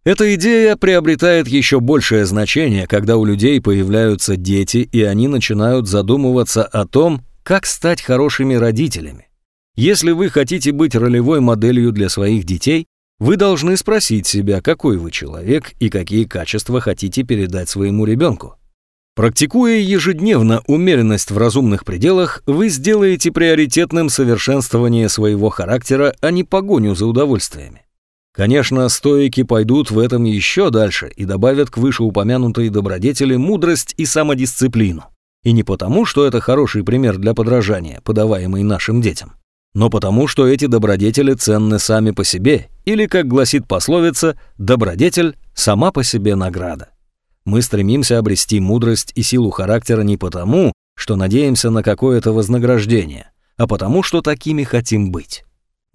Эта идея приобретает еще большее значение, когда у людей появляются дети, и они начинают задумываться о том, как стать хорошими родителями. Если вы хотите быть ролевой моделью для своих детей, вы должны спросить себя, какой вы человек и какие качества хотите передать своему ребенку. Практикуя ежедневно умеренность в разумных пределах, вы сделаете приоритетным совершенствование своего характера, а не погоню за удовольствиями. Конечно, стоики пойдут в этом еще дальше и добавят к вышеупомянутой добродетели мудрость и самодисциплину. И не потому, что это хороший пример для подражания, подаваемый нашим детям, но потому, что эти добродетели ценны сами по себе, или, как гласит пословица, добродетель сама по себе награда. Мы стремимся обрести мудрость и силу характера не потому, что надеемся на какое-то вознаграждение, а потому, что такими хотим быть.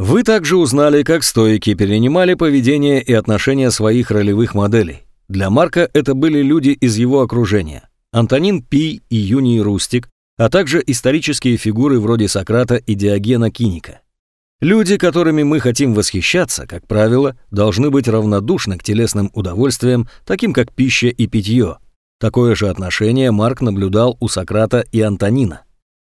Вы также узнали, как стойки перенимали поведение и отношения своих ролевых моделей. Для Марка это были люди из его окружения. Антонин Пи и Юний Рустик, а также исторические фигуры вроде Сократа и Диогена Киника. Люди, которыми мы хотим восхищаться, как правило, должны быть равнодушны к телесным удовольствиям, таким как пища и питье. Такое же отношение Марк наблюдал у Сократа и Антонина.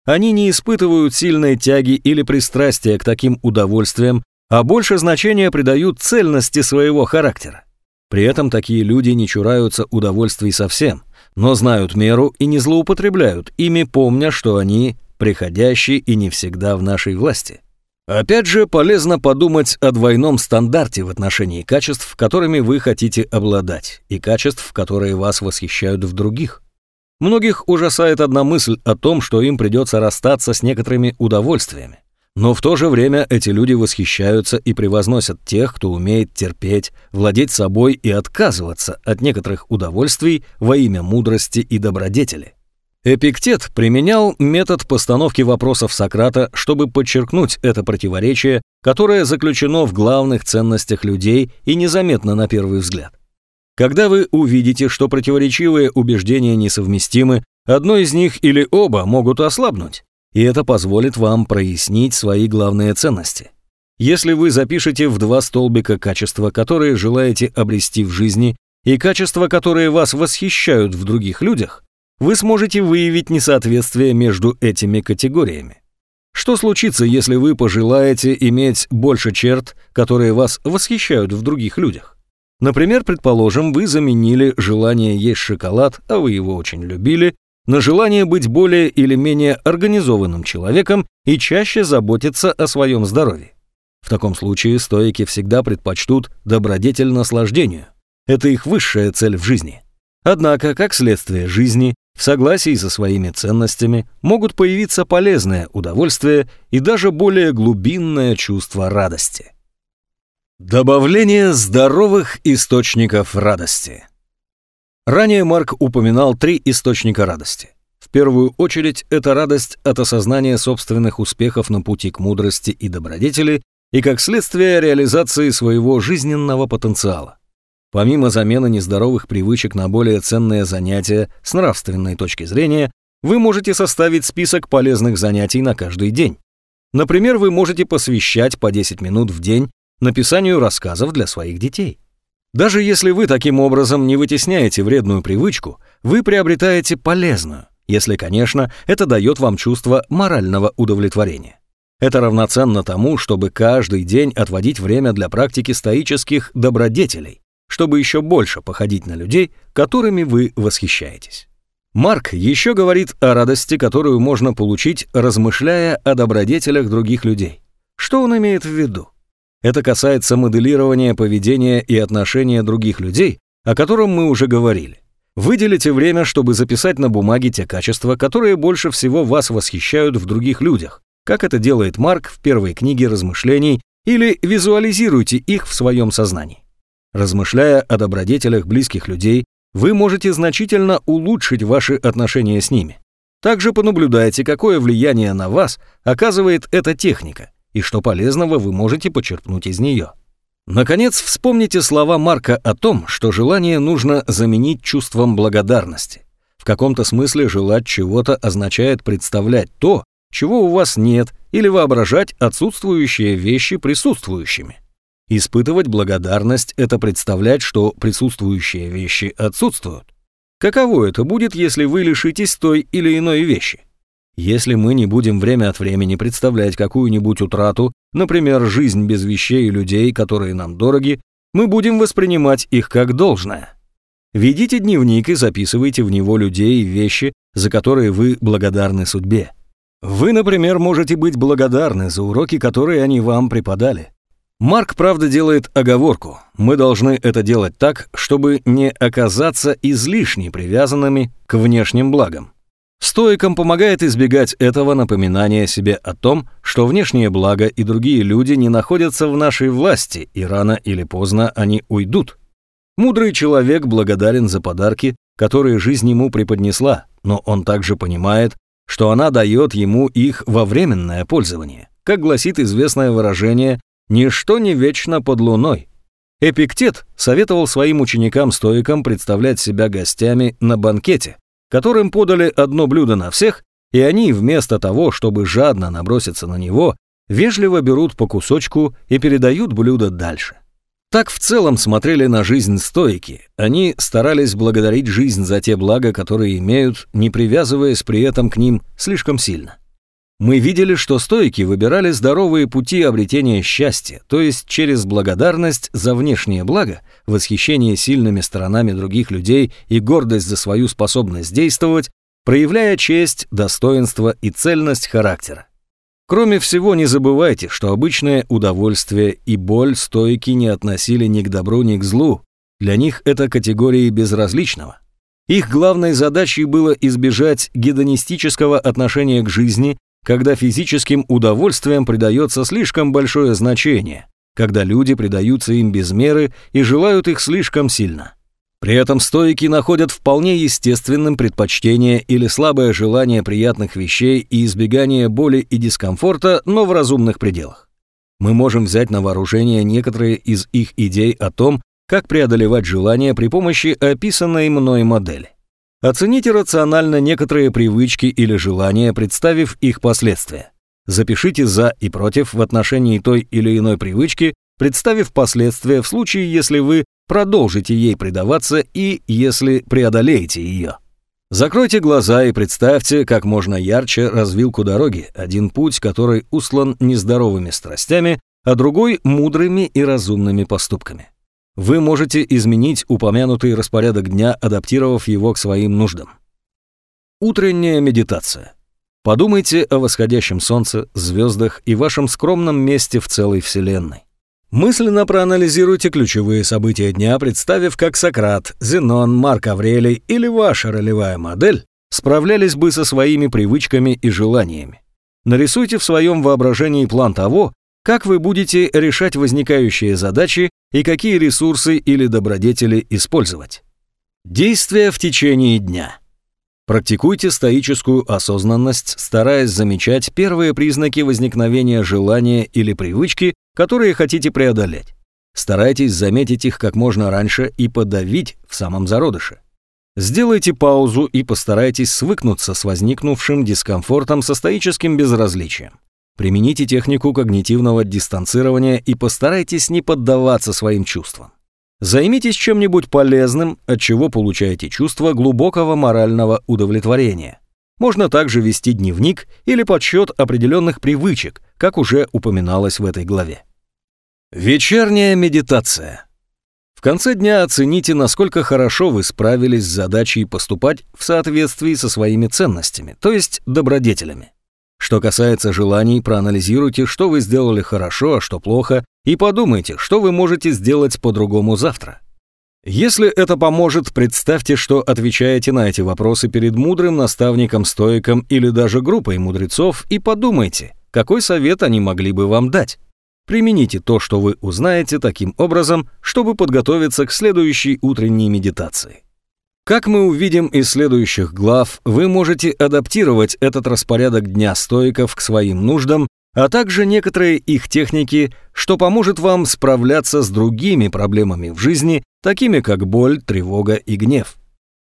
Они не испытывают сильной тяги или пристрастия к таким удовольствиям, а больше значения придают цельности своего характера. При этом такие люди не чураются удовольствий совсем, но знают меру и не злоупотребляют ими, помня, что они приходящие и не всегда в нашей власти. Опять же, полезно подумать о двойном стандарте в отношении качеств, которыми вы хотите обладать, и качеств, которые вас восхищают в других. Многих ужасает одна мысль о том, что им придется расстаться с некоторыми удовольствиями. Но в то же время эти люди восхищаются и превозносят тех, кто умеет терпеть, владеть собой и отказываться от некоторых удовольствий во имя мудрости и добродетели. Эпиктет применял метод постановки вопросов Сократа, чтобы подчеркнуть это противоречие, которое заключено в главных ценностях людей и незаметно на первый взгляд. Когда вы увидите, что противоречивые убеждения несовместимы, одно из них или оба могут ослабнуть, и это позволит вам прояснить свои главные ценности. Если вы запишете в два столбика качества, которые желаете обрести в жизни, и качества, которые вас восхищают в других людях, вы сможете выявить несоответствие между этими категориями. Что случится, если вы пожелаете иметь больше черт, которые вас восхищают в других людях? Например, предположим, вы заменили желание есть шоколад, а вы его очень любили, на желание быть более или менее организованным человеком и чаще заботиться о своем здоровье. В таком случае стоики всегда предпочтут добродетель наслаждению. Это их высшая цель в жизни. Однако, как следствие жизни, в согласии со своими ценностями могут появиться полезное удовольствие и даже более глубинное чувство радости. Добавление здоровых источников радости. Ранее Марк упоминал три источника радости. В первую очередь это радость от осознания собственных успехов на пути к мудрости и добродетели и как следствие реализации своего жизненного потенциала. Помимо замены нездоровых привычек на более ценные занятия с нравственной точки зрения, вы можете составить список полезных занятий на каждый день. Например, вы можете посвящать по 10 минут в день написанию рассказов для своих детей. Даже если вы таким образом не вытесняете вредную привычку, вы приобретаете полезную, если, конечно, это дает вам чувство морального удовлетворения. Это равноценно тому, чтобы каждый день отводить время для практики стоических добродетелей, чтобы еще больше походить на людей, которыми вы восхищаетесь. Марк еще говорит о радости, которую можно получить, размышляя о добродетелях других людей. Что он имеет в виду? Это касается моделирования поведения и отношения других людей, о котором мы уже говорили. Выделите время, чтобы записать на бумаге те качества, которые больше всего вас восхищают в других людях, как это делает Марк в первой книге размышлений, или визуализируйте их в своем сознании. Размышляя о добродетелях близких людей, вы можете значительно улучшить ваши отношения с ними. Также понаблюдайте, какое влияние на вас оказывает эта техника и что полезного вы можете почерпнуть из нее. Наконец, вспомните слова Марка о том, что желание нужно заменить чувством благодарности. В каком-то смысле желать чего-то означает представлять то, чего у вас нет, или воображать отсутствующие вещи присутствующими. Испытывать благодарность – это представлять, что присутствующие вещи отсутствуют. Каково это будет, если вы лишитесь той или иной вещи? Если мы не будем время от времени представлять какую-нибудь утрату, например, жизнь без вещей и людей, которые нам дороги, мы будем воспринимать их как должное. Ведите дневник и записывайте в него людей и вещи, за которые вы благодарны судьбе. Вы, например, можете быть благодарны за уроки, которые они вам преподали. Марк, правда, делает оговорку. Мы должны это делать так, чтобы не оказаться излишне привязанными к внешним благам. Стоикам помогает избегать этого напоминания себе о том, что внешние блага и другие люди не находятся в нашей власти, и рано или поздно они уйдут. Мудрый человек благодарен за подарки, которые жизнь ему преподнесла, но он также понимает, что она дает ему их во временное пользование. Как гласит известное выражение Ничто не вечно под луной. Эпиктет советовал своим ученикам-стоикам представлять себя гостями на банкете, которым подали одно блюдо на всех, и они вместо того, чтобы жадно наброситься на него, вежливо берут по кусочку и передают блюдо дальше. Так в целом смотрели на жизнь стойки. Они старались благодарить жизнь за те блага, которые имеют, не привязываясь при этом к ним слишком сильно. Мы видели, что стойки выбирали здоровые пути обретения счастья, то есть через благодарность за внешнее благо, восхищение сильными сторонами других людей и гордость за свою способность действовать, проявляя честь, достоинство и цельность характера. Кроме всего, не забывайте, что обычное удовольствие и боль стойки не относили ни к добру, ни к злу. Для них это категории безразличного. Их главной задачей было избежать гедонистического отношения к жизни когда физическим удовольствиям придается слишком большое значение, когда люди предаются им без меры и желают их слишком сильно. При этом стоики находят вполне естественным предпочтение или слабое желание приятных вещей и избегание боли и дискомфорта, но в разумных пределах. Мы можем взять на вооружение некоторые из их идей о том, как преодолевать желания при помощи описанной мной модели. Оцените рационально некоторые привычки или желания, представив их последствия. Запишите «за» и «против» в отношении той или иной привычки, представив последствия в случае, если вы продолжите ей предаваться и если преодолеете ее. Закройте глаза и представьте, как можно ярче развилку дороги, один путь, который услан нездоровыми страстями, а другой – мудрыми и разумными поступками. Вы можете изменить упомянутый распорядок дня, адаптировав его к своим нуждам. Утренняя медитация. Подумайте о восходящем солнце, звездах и вашем скромном месте в целой Вселенной. Мысленно проанализируйте ключевые события дня, представив, как Сократ, Зенон, Марк Аврелий или ваша ролевая модель справлялись бы со своими привычками и желаниями. Нарисуйте в своем воображении план того, как вы будете решать возникающие задачи и какие ресурсы или добродетели использовать. Действия в течение дня. Практикуйте стоическую осознанность, стараясь замечать первые признаки возникновения желания или привычки, которые хотите преодолеть. Старайтесь заметить их как можно раньше и подавить в самом зародыше. Сделайте паузу и постарайтесь свыкнуться с возникнувшим дискомфортом со стоическим безразличием. Примените технику когнитивного дистанцирования и постарайтесь не поддаваться своим чувствам. Займитесь чем-нибудь полезным, от чего получаете чувство глубокого морального удовлетворения. Можно также вести дневник или подсчет определенных привычек, как уже упоминалось в этой главе. Вечерняя медитация. В конце дня оцените, насколько хорошо вы справились с задачей поступать в соответствии со своими ценностями, то есть добродетелями. Что касается желаний, проанализируйте, что вы сделали хорошо, а что плохо, и подумайте, что вы можете сделать по-другому завтра. Если это поможет, представьте, что отвечаете на эти вопросы перед мудрым наставником-стоиком или даже группой мудрецов и подумайте, какой совет они могли бы вам дать. Примените то, что вы узнаете таким образом, чтобы подготовиться к следующей утренней медитации. Как мы увидим из следующих глав, вы можете адаптировать этот распорядок дня стоиков к своим нуждам, а также некоторые их техники, что поможет вам справляться с другими проблемами в жизни, такими как боль, тревога и гнев.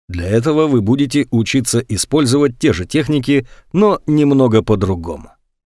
Для этого вы будете учиться использовать те же техники, но немного по-другому.